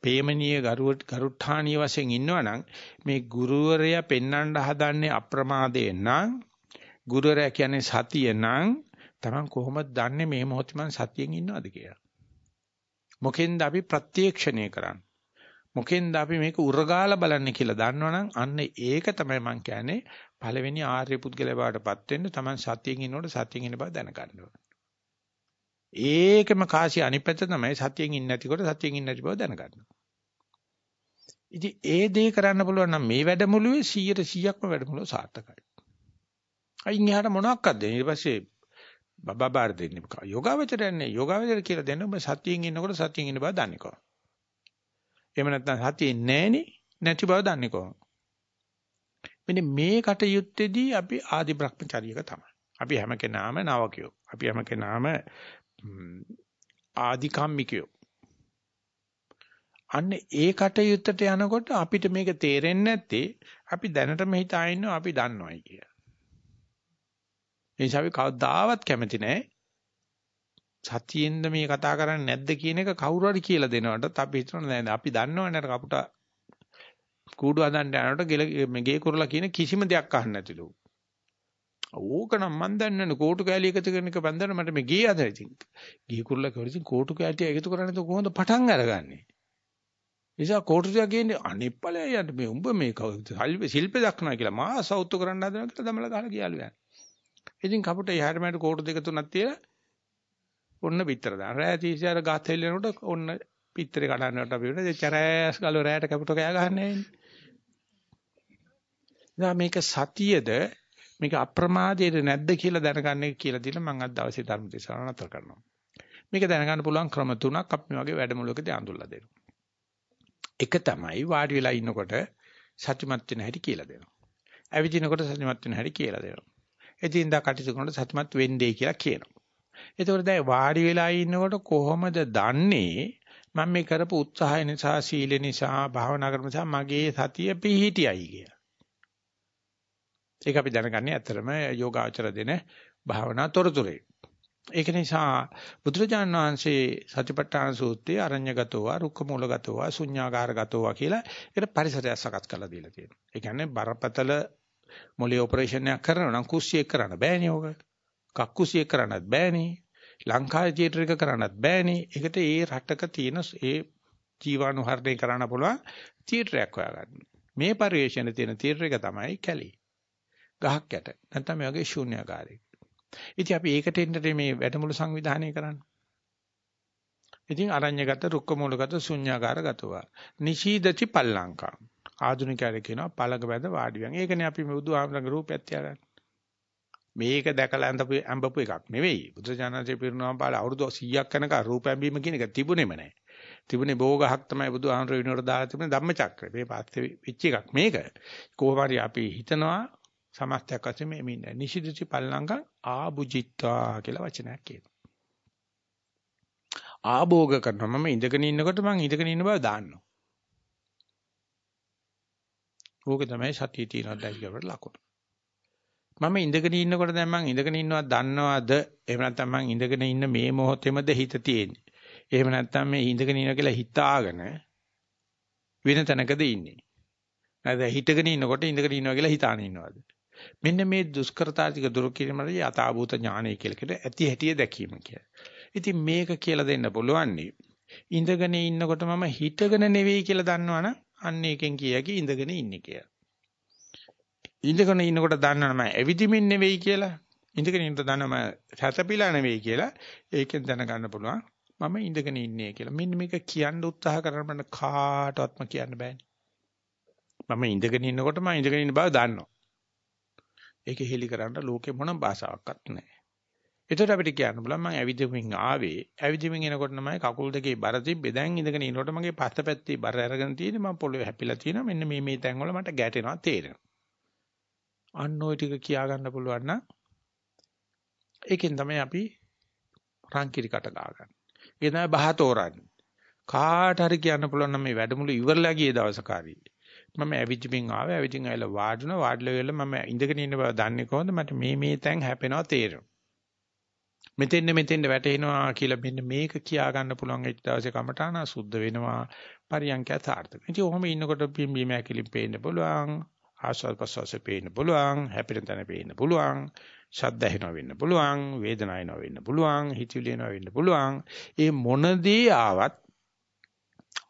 පේමනීය ගරුට්ටාණීය වශයෙන් ඉන්නවනම් මේ ගුරුවරයා පෙන්වන්න හදන්නේ අප්‍රමාදේ නම් ගුරුවරයා කියන්නේ සතිය නම් Taman කොහොමද දන්නේ මේ මොහොතේ මම සතියෙන් ඉන්නවද කියලා මොකෙන්ද අපි ප්‍රත්‍යක්ෂණය කරන්නේ මොකෙන්ද අපි මේක උරගාලා බලන්නේ කියලා දන්නවනම් අන්න ඒක තමයි මම කියන්නේ පළවෙනි ආර්ය පුද්ගලයා බවටපත් වෙන්න Taman සතියෙන් ඉන්නකොට සතියෙන් ඉන්න බව දැනගන්න ඕන. ඒකම කාසිය අනිත් පැත්ත තමයි සතියෙන් ඉන්නේ නැතිකොට සතියෙන් ඉන්නේ නැති බව දැනගන්න. ඉතින් ඒ දේ කරන්න පුළුවන් නම් මේ වැඩමුළුවේ 100%ක්ම වැඩමුළුව සාර්ථකයි. අයින් එහාට මොනවක්වත් දෙන්නේ. ඊට පස්සේ බබා බාර දෙන්නේ. යෝගාවචරයන්නේ යෝගාවචර කියලා දෙන්න ඔබ සතියෙන් ඉන්නකොට සතියෙන් ඉන්න බව දන්නේ කොහොමද? එහෙම නැත්නම් සතියේ නැහෙනේ නැති බව දන්නේ කොහොමද? මෙන්න මේ කටයුත්තේදී අපි ආදි භ්‍රමචාරියක තමයි. අපි හැම කෙනාම නවකයෝ. අපි හැම කෙනාම ආදි කම්මිකයෝ. අන්න ඒ කටයුත්තට යනකොට අපිට මේක තේරෙන්නේ නැත්තේ අපි දැනටම හිතා ඉන්නවා අපි දන්නවයි කියලා. ඒ නිසා අපි කවදාවත් කැමති නැහැ සතියෙන්ද මේ කතා කරන්නේ නැද්ද කියන එක කවුරු හරි කියලා දෙනවටත් අපි හිතනවා නෑ අපි දන්නවනේ අර කපුට කූඩු හදන්න යනකොට ගෙල ගේ කුරලා කියන කිසිම දෙයක් අහන්න නැතිලු. ඕකනම් මන් දන්නේ නැහැ කෝටු කෑලි එකතු කරන එක බන්දන මට මේ ගේ අද ඉතින් ගේ කුරලා කවර ඉතින් කෝටු කෑලි එකතු කරන්නේ කොහොමද පටන් අරගන්නේ නිසා කෝටුසියා කියන්නේ අනිප්පලය යන්න මේ උඹ මේ ශිල්පේ දක්නවා කියලා මා සෞතු කරන්න හදනවා කියලා දමල ගහලා ගියාලු යන්නේ. ඉතින් කපුට එහාට මෙහාට කෝටු දෙක තුනක් තියලා ඔන්න පිටර දාන. රෑ තීසියාර ගාත් හෙල්ලනකොට ඔන්න පිටරේ කඩන්නට අපි වෙන චරෑස් ගාලෝ රෑට කපුට කෑ ගහන්නේ නැහැ. මේක සතියද මේක අප්‍රමාදයේද නැද්ද කියලා දැනගන්න එක කියලා දීලා මම අද දවසේ ධර්ම දේශනාව නතර කරනවා. මේක දැනගන්න පුළුවන් ක්‍රම තුනක් අපි මේ වගේ වැඩමුළුවකදී අඳුල්ලා දෙනවා. එක තමයි වාඩි වෙලා ඉන්නකොට සත්‍යමත් වෙන හැටි කියලා දෙනවා. ඇවිදිනකොට සත්‍යමත් වෙන හැටි කියලා දෙනවා. එදින්දා කටයුතු කරනකොට සත්‍යමත් වෙන්නේ කියලා කියනවා. එතකොට දැන් වාඩි වෙලා ඉන්නකොට කොහොමද දන්නේ මම මේ කරපු උත්සාහය නිසා සීල නිසා භාවනා කරන නිසා මගේ සතිය පිහිටියයි කියලා. ඒක අපි දැනගන්නේ ඇත්තරම යෝගාචර දෙන භාවනා තොරතුරේ. ඒක නිසා බුදුරජාණන් වහන්සේ සතිපට්ඨාන සූත්‍රයේ අරඤ්‍යගතෝවා රුක්කමූලගතෝවා ශුඤ්ඤාගාරගතෝවා කියලා ඒකට පරිසරයක් සකස් කරලා දීලා තියෙනවා. ඒ කියන්නේ බරපතල මොලේ ඔපරේෂන් එකක් කරනවා නම් කුස්සියෙක් කරන්න බෑනේ ඕක. කක්කුසියෙක් කරන්නත් බෑනේ. ලංකාවේ තියටර් එක කරන්නත් බෑනේ. ඒකට ඒ රටක තියෙන ඒ ජීවාණු හරණය කරන්න පුළුවන් තියටරයක් හොයාගන්න. මේ පරිශ්‍රණයේ තියෙන තියටර් එක තමයි කැලි. ගහක් යට. නැත්නම් මේ වගේ ශූන්‍යාකාරයක. ඉතින් අපි ඒකට එන්නට මේ වැඩමුළු සංවිධානය කරන්නේ. ඉතින් අරඤ්‍යගත රුක්කමූලගත ශුන්‍යාකාරගතව. නිශීදති පල්ලංකා. ආධුනිකයර කියනවා පළඟ බැද වාඩිවෙන්. ඒකනේ අපි මේ බුදුහාමරගේ රූපයත් තියාගන්නේ. මේක දැකලා අඳපු අඹපු එකක් නෙවෙයි. බුදුජානකසේ පිරුණාම පාල අවුරුදු 100ක් යනකම් රූප ඇඹීම කියන එක තිබුණේම නැහැ. තිබුණේ බෝගහක් තමයි බුදුහාමර විනෝර දාලා තිබුණේ ධම්මචක්‍රය. මේ පස්සේ වෙච්ච එකක් මේක. කොහොම හරි අපි හිතනවා සමස්තයක් වශයෙන් මේ ඉන්නේ. නිසිදිසි පල්ලංග ආභුජිත්වා කියලා වචනයක් කියනවා. ආභෝග කරනවා මම ඉඳගෙන ඉන්නකොට මම ඉඳගෙන ඉන්න බව දාන්නවා. ඕක තමයි සතිය තියෙනවා දැක්කවට ලකුණු. මම ඉඳගෙන ඉන්නකොට දැන් මම ඉඳගෙන ඉන්නවා දන්නවද? එහෙම නැත්නම් මම ඉඳගෙන ඉන්න මේ මොහොතේමද හිත තියෙන්නේ? එහෙම නැත්නම් මේ ඉඳගෙන ඉන්නවා කියලා හිතාගෙන වෙන තැනකද ඉන්නේ? නැත්නම් හිටගෙන ඉන්නකොට ඉඳගෙන ඉන්නවා කියලා හිතාන ඉන්නවද? මෙන්න මේ දුෂ්කරතා ටික දුරු කිරීමයි යථාභූත ඥානය කියලා කියන ඇති හැටිය දැකීම කියලා. ඉතින් මේක කියලා දෙන්න පුළුවන් ඉඳගෙන ඉන්නකොට මම හිටගෙන නෙවෙයි කියලා දන්නවනම් අන්න එකෙන් කියකි ඉඳගෙන ඉන්නේ කියලා. ඉඳගෙන ඉන්නකොට දන්නවනම් ඇවිදිමින් නෙවෙයි කියලා. ඉඳගෙන ඉන්න දන්නම සැතපීලා නෙවෙයි කියලා ඒකෙන් දැනගන්න පුළුවන් මම ඉඳගෙන ඉන්නේ කියලා. මෙන්න මේක කියන්න උත්සාහ කරන කාටවත්ම කියන්න බෑනේ. මම ඉඳගෙන ඉන්නකොට මම ඉඳගෙන ඉන්න බව දන්නවා. ඒක හෙලි කරන්න ලෝකේ මොනම භාෂාවක්වත් නැහැ. ඒතර අපිට කියන්න බලන්න මම ඇවිදින්මින් ආවේ. ඇවිදින්මින් එනකොට තමයි කකුල් දෙකේ බර තිබ්බේ. දැන් ඉඳගෙන ඉනකොට මගේ පස්ස පැත්තේ බර අරගෙන තියෙන්නේ මම පොළවේ හැපිලා තියෙනවා. මෙන්න මේ මේ තැන් වල මට ගැටෙනවා තේරෙනවා. අන්න ওই ටික කියා ගන්න පුළුවන් නම් ඒකෙන් තමයි අපි රංකිරි කට ගාගන්නේ. ඒ තමයි බහ තෝරන්නේ. කාට හරි කියන්න පුළුවන් නම් මේ වැඩමුළු ඉවරලා ගිය දවසකාරී. මම ඇවිදින්මින් ආවේ ඇවිදින් ආයලා වාඩුණා වාඩිලා වෙලා මම ඉඳගෙන ඉන්න බව දන්නේ කොහොමද මට මේ මේ තැන් හැපෙනවා තේරෙනවා මෙතෙන්න මෙතෙන්න වැටෙනවා කියලා මෙන්න මේක කියා ගන්න පුළුවන් ඒ දවසේ කමඨාන සුද්ධ වෙනවා පරියන්කය සාර්ථක. ඉතින් ඔහොම ඉන්නකොට පිම්බීම ඇකිලිම් පේන්න පුළුවන් ආස්වාද ප්‍රසවාසය පේන්න පුළුවන් හැපෙන තැන පේන්න පුළුවන් ශබ්ද ඇහෙනවා වෙන්න පුළුවන් වේදනාව එනවා වෙන්න පුළුවන් හිතවිලි එනවා වෙන්න පුළුවන් ඒ මොනදී ආවත්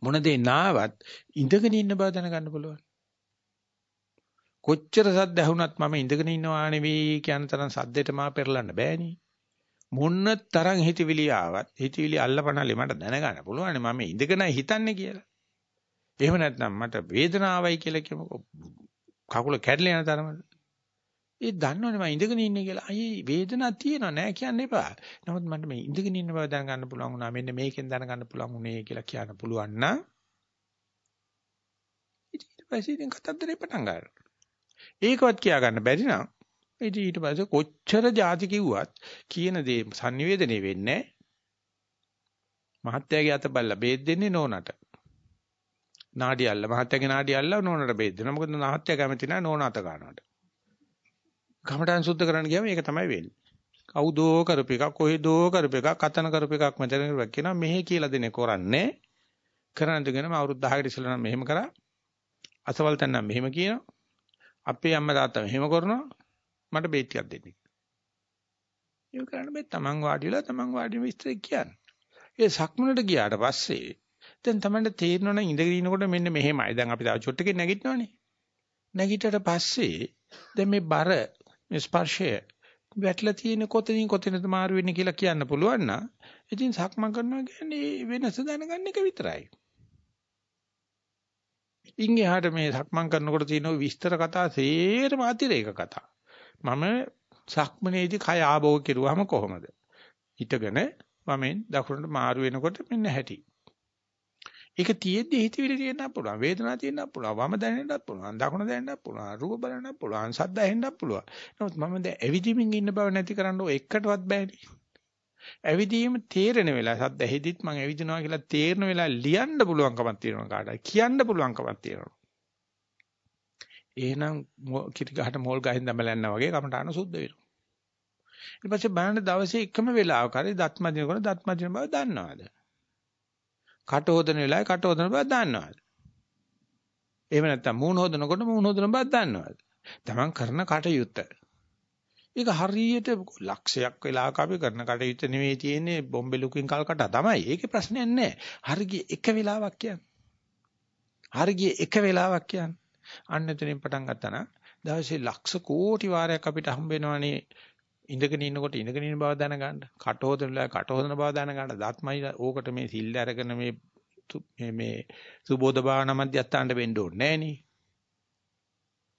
මොන දේ නාවත් ඉඳගෙන ඉන්න බව දැනගන්න පුළුවන්. කොච්චර සද්ද ඇහුණත් මම ඉඳගෙන ඉන්නවා නෙවෙයි කියන තරම් සද්දෙට මා පෙරලන්න බෑනේ. මොන්න තරම් හිතවිලි ආවත් හිතවිලි අල්ලපනලේ මට දැනගන්න පුළුවන් මම ඉඳගෙනයි හිතන්නේ කියලා. එහෙම නැත්නම් මට වේදනාවයි කියලා කියමුකෝ. කකුල කැඩලා යන තරමට. ඒ දන්නවනේ මම ඉඳගෙන ඉන්නේ කියලා. අයියේ වේදනාවක් තියෙනව නෑ කියන්න එපා. නමුත් මට මේ ඉඳගෙන ඉන්න බව දැනගන්න පුළුවන් වුණා. මෙන්න මේකෙන් දැනගන්න පුළුවන් උනේ කියලා කියන්න පුළුවන් නම් ඊට පස්සේ ඉතින් කතන්දරේ පටන් ගන්නවා. ඒකවත් කියා ගන්න බැරි නම් ඉතින් ඊට පස්සේ කොච්චර જાති කිව්වත් කියන දේ sannivedanaya වෙන්නේ මහත්යාගේ අත බල්ලා බේත් දෙන්නේ නෝනට. නාඩි අල්ල. මහත්යාගේ නාඩි අල්ල නෝනට බේත් දෙනවා. මොකද මහත්යා කැමති නැහැ නෝන අත ගන්නවට. කමඨාන් සුද්ධ කරන්න ගියාම ඒක තමයි වෙන්නේ. කවුදෝ කරපු එකක් කොහෙදෝ කරපු එකක් කතන කරපු එකක් මෙතන කරපු කියනවා. මෙහෙ කියලා දෙන්නේ කරන්නේ. කරන්න දෙගෙනම අවුරුදු 10කට ඉස්සෙල්ලා නම් මෙහෙම කරා. අසවල් තැන නම් මෙහෙම කියනවා. අපේ අම්මා තාත්තා මෙහෙම කරනවා. මට බේත් ටිකක් දෙන්න ඒක කරන්න බෑ තමන් වාඩි වෙලා තමන් වාඩි විස්තර කියන්නේ. ඒ සක්මනට ගියාට පස්සේ දැන් තමයි තේරෙනවනේ ඉඳගෙන ඉනකොට මෙන්න මෙහෙමයි. දැන් අපි තව චොට්ටකින් නැගිටිනවනේ. නැගිටට පස්සේ දැන් මේ බර මේ ස්පර්ශය වැටලා තියෙන කොතනින් කොතනද මාරු වෙන්නේ කියලා කියන්න පුළුවන් නම් ඉතින් සක්මන් කරනවා කියන්නේ වෙනස දැනගන්න එක විතරයි. ඉන් එහාට මේ සක්මන් කරනකොට තියෙන විස්තර කතා සේරම අතිරේක කතා. මම සක්මනේදී කය ආභෝග කෙරුවාම කොහොමද? හිටගෙන වමෙන් දකුණට මාරු වෙනකොට මෙන්න හැටි. ඒක තියෙද්දි හිතවිලි තියෙන්නත් පුළුවන්. වේදනාවක් තියෙන්නත් පුළුවන්. වම දැනෙන්නත් පුළුවන්. දකුණ දැනෙන්නත් පුළුවන්. රූප බලන්නත් පුළුවන්. ශබ්ද ඇහෙන්නත් පුළුවන්. නමුත් මම දැන් ඇවිදිමින් ඉන්න බව නැති කරන්න ඔය එකටවත් බෑනේ. ඇවිදීම තේරෙන වෙලාව සද්ද ඇහිදිත් මම ඇවිදිනවා කියලා තේරෙන වෙලාව ලියන්න පුළුවන්කමක් තියෙනවා කාටද? කියන්න පුළුවන්කමක් තියෙනවා. එහෙනම් කිරි ගහට මෝල් ගහින් දමලන්න වගේ කමටහන සුද්ධ වෙනවා. ඊට පස්සේ බලන්න දවසේ එකම වෙලාවක හරි දත් මදිනකොට දත් මදින බව දන්නවද? කට හොදන වෙලාවේ කට හොදන බව දන්නවද? එහෙම නැත්නම් මූණ හොදනකොට මූණ හොදන බව දන්නවද? Taman කරන කටයුත්ත. ඒක හරියට ලක්ෂයක් වෙලාවක අපි කරන කටයුත්ත නෙවෙයි තියෙන්නේ බොම්බෙලුකින් කල්කට තමයි. ඒකේ ප්‍රශ්නයක් නැහැ. හරිය එක වෙලාවක් කියන්නේ. හරිය එක වෙලාවක් කියන්නේ. අන්න එතනින් පටන් ගත්තා නම් දවසේ ලක්ෂ කෝටි වාරයක් අපිට හම්බ වෙනවනේ ඉඳගෙන ඉන්නකොට ඉඳගෙන ඉන්න බව දැනගන්න. කට හොදන වෙලාවේ කට හොදන බව දැනගන්න. දත්මයි ඕකට මේ සිල් අරගෙන මේ මේ මේ සුබෝධ භාවනා මධ්‍යස්ථානට වෙන්න ඕනේ නෑනේ.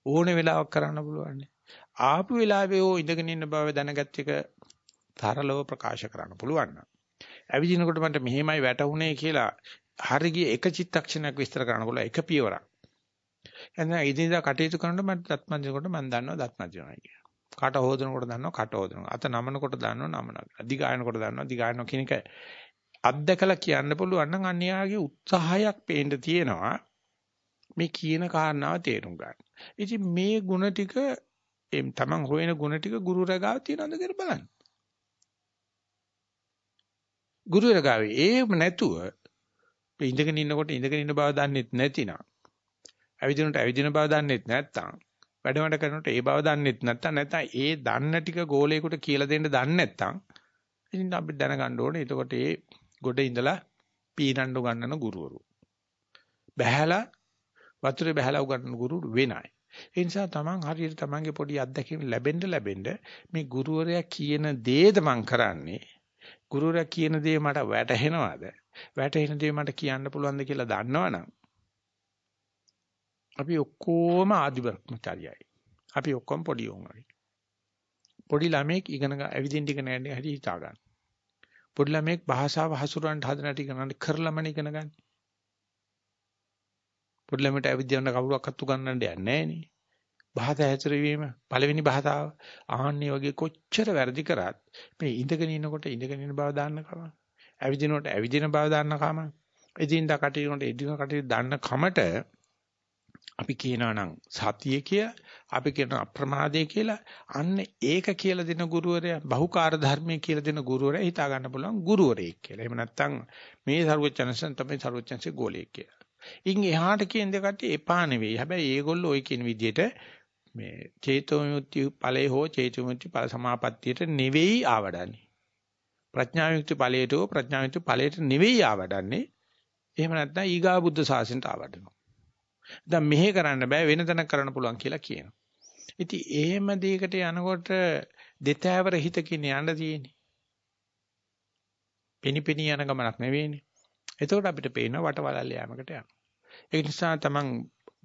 ඕනේ වෙලාවක් කරන්න පුළුවන්. ආපු වෙලාවේ ඕ ඉඳගෙන ඉන්න බව දැනගත් එක තරලව ප්‍රකාශ කරන්න පුළුවන්. ඇවිදිනකොට මට මෙහෙමයි වැටුනේ කියලා හරිය එක චිත්තක්ෂණයක් විස්තර කරන්න පුළුවන් එක පියවරක්. එතන ඉදින්දා කටයුතු කරනකොට මට දත්මදිනකොට මම දන්නවා දත්මදිනවයි කියලා. කට හොදනකොට දන්නවා කට හොදනවා. අත නමනකොට දන්නවා නමනවා. දිගායනකොට දන්නවා දිගායනවා කියන එක අත්දකලා කියන්න පුළුවන් නම් අන්‍යයාගේ උත්සාහයක් පේන්න තියෙනවා. මේ කියන කාරණාව තේරුම් ගන්න. ඉතින් මේ ಗುಣ ටික එම් තමන් හොයන ಗುಣ ටික ගුරු රගාව තියනවද කියලා බලන්න. ගුරු රගාවේ ඒම නැතුව ඉඳගෙන ඉන්නකොට ඉඳගෙන ඉන්න බව දන්නෙත් නැතිනම් ඇවිදිනකොට ඇවිදින බව දන්නෙත් නැත්නම් වැඩ වැඩ කරනකොට ඒ බව දන්නෙත් නැත්නම් නැත්නම් ඒ දන්න ටික ගෝලයකට කියලා දෙන්න දන්නේ නැත්නම් ඉතින් අපි දැනගන්න ඕනේ. එතකොට ඒ ගොඩ ඉඳලා පීනන්න උගන්නන ගුරුවරු. බහැලා වතුරේ බහැලා උගන්නන ගුරුවරු වෙනයි ඒ නිසා තමන් හරියට තමන්ගේ පොඩි අත්දැකීම් ලැබෙන්න ලැබෙන්න මේ ගුරුවරයා කියන දේද මං කරන්නේ? ගුරුවරයා කියන දේ මට වැටහෙනවද? වැටහෙන දේ මට කියන්න පුළුවන්ද කියලා දන්නවනම් අපි ඔක්කොම ආදිබ්‍රහ්මචාරියයි. අපි ඔක්කොම පොඩි උන් වගේ. පොඩි ළමෙක් ඉගෙන ඇවිදින්න ඉගෙන ගන්න හැටි හිතා ගන්න. පොඩි ළමෙක් භාෂාව හසුරවන්න හදන හැටි ඉගෙන කරලම ඉගෙන ගන්න. පොඩි ළමයට ඇවිදින්න කවුරක්වත් උගන්වන්න දෙයක් නැහැ නේ. භාෂා හැසිරවීම පළවෙනි භාෂාව ආන්නේ වගේ කොච්චර වැරදි කරත් මේ ඉඳගෙන ඉනකොට ඉඳගෙන ඉන්න බව දාන්න කම ඇවිදිනකොට ඇවිදින බව දාන්න කම එදින්දා කටයුතුනට එදින කටයුතු දාන්න කමට අපි කියනවා නම් සතිය කියලා අපි කියන අප්‍රමාදය කියලා අන්න ඒක කියලා දෙන ගුරුවරයා බහුකාර්ය ධර්මයේ කියලා දෙන ගුරුවරයා හිතා ගන්න පුළුවන් ගුරුවරයෙක් කියලා. එහෙම නැත්නම් මේ සරුවචනසන් තමයි සරුවචනසේ ගෝලියෙක් කියලා. ඉන් එහාට කියන දෙකට එපා නෙවෙයි. හැබැයි ඒගොල්ලෝ ওই කියන විදිහට මේ චේතෝමුක්ති ඵලයේ හෝ චේතෝමුක්ති ඵල සමාපත්තියට නෙවෙයි ආවඩන්නේ. ප්‍රඥායුක්ති ඵලයට හෝ ප්‍රඥායුක්ති ඵලයට නෙවෙයි ආවඩන්නේ. එහෙම නැත්නම් ඊගා බුද්ධ ශාසනයට ආවඩනවා. දැන් මෙහෙ කරන්න බෑ වෙන තැනක් කරන්න පුළුවන් කියලා කියනවා. ඉතින් එහෙම දෙයකට යනකොට දෙතෑවර හිතකින් යන්න තියෙන්නේ. පිනිපිනි යන ගමනක් නෙවෙයිනේ. එතකොට අපිට පේන වටවලල්ල යාමකට යනවා. ඒ නිසා තමන්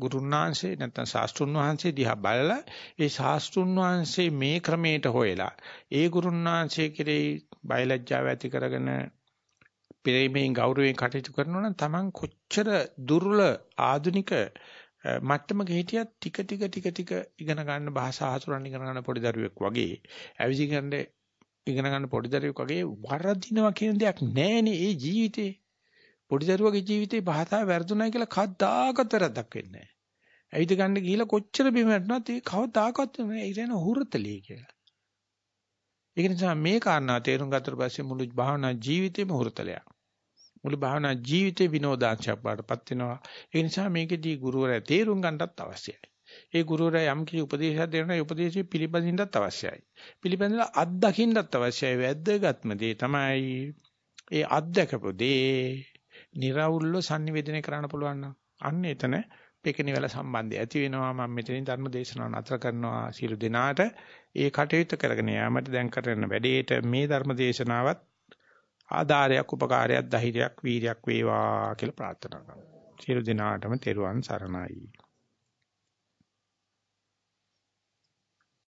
ගුරුන්වහන්සේ නැත්නම් ශාස්ත්‍රුන් වහන්සේ දිහා බලලා ඒ ශාස්ත්‍රුන් වහන්සේ මේ ක්‍රමයට හොයලා ඒ ගුරුන්වහන්සේ කෙරෙහි බයලජ්ජාව ඇති කරගෙන ප්‍රේමයෙන් ගෞරවයෙන් කටයුතු කරනවා නම් Taman කොච්චර දුර්වල ආධුනික මට්ටමක හිටියත් ටික ටික ටික ටික ඉගෙන ගන්න භාෂා හසුරන්න ඉගෙන ගන්න පොඩි දරුවෙක් වගේ ඇවිදි ගන්න ඉගෙන ගන්න පොඩි දරුවෙක් වගේ වරදිනවා කියන දෙයක් නැහැනේ ඒ ජීවිතේ පොඩි දරුවගේ ජීවිතේ භාෂාව වැරදුණා කියලා කවදාකවත් වැරද්දක් වෙන්නේ නැහැ. ඇවිද ගන්න ගිහිලා කොච්චර බිම වැටුණත් ඒ කවදාකවත් නෑ ඉරෙන හුරතලිය කියලා. ඒක නිසා මේ කාරණා තේරුම් ගත්තට පස්සේ මුළු භාවනා ජීවිතේම හුරතලයක්. මුළු භාවනා ජීවිතේ විනෝදාංශයක් බාටපත් වෙනවා. ඒ නිසා මේකෙදී ගුරුවරයා තේරුම් ගන්නටත් අවශ්‍යයි. ඒ ගුරුවරයා යම් කිසි උපදේශයක් දෙනවා ඒ උපදේශය පිළිපදින්නත් අවශ්‍යයි. පිළිපදිනලා අත්දකින්නත් අවශ්‍යයි. වැද්දගත්ම දේ තමයි ඒ අත්දකපු දේ નિරවුල්ව sannivedana කරන්න පුළුවන් අන්න එතන පෙකිනිවල සම්බන්ධය ඇති වෙනවා මම මෙතනින් ධර්ම දේශනාව නතර කරනවා සියලු දෙනාට ඒ කටයුතු කරගෙන යාමට දැන් කරන වැඩේට මේ ධර්ම දේශනාවත් ආධාරයක් උපකාරයක් ධෛර්යයක් වීරයක් වේවා කියලා ප්‍රාර්ථනා කරනවා. සියලු දෙනාටම තෙරුවන් සරණයි.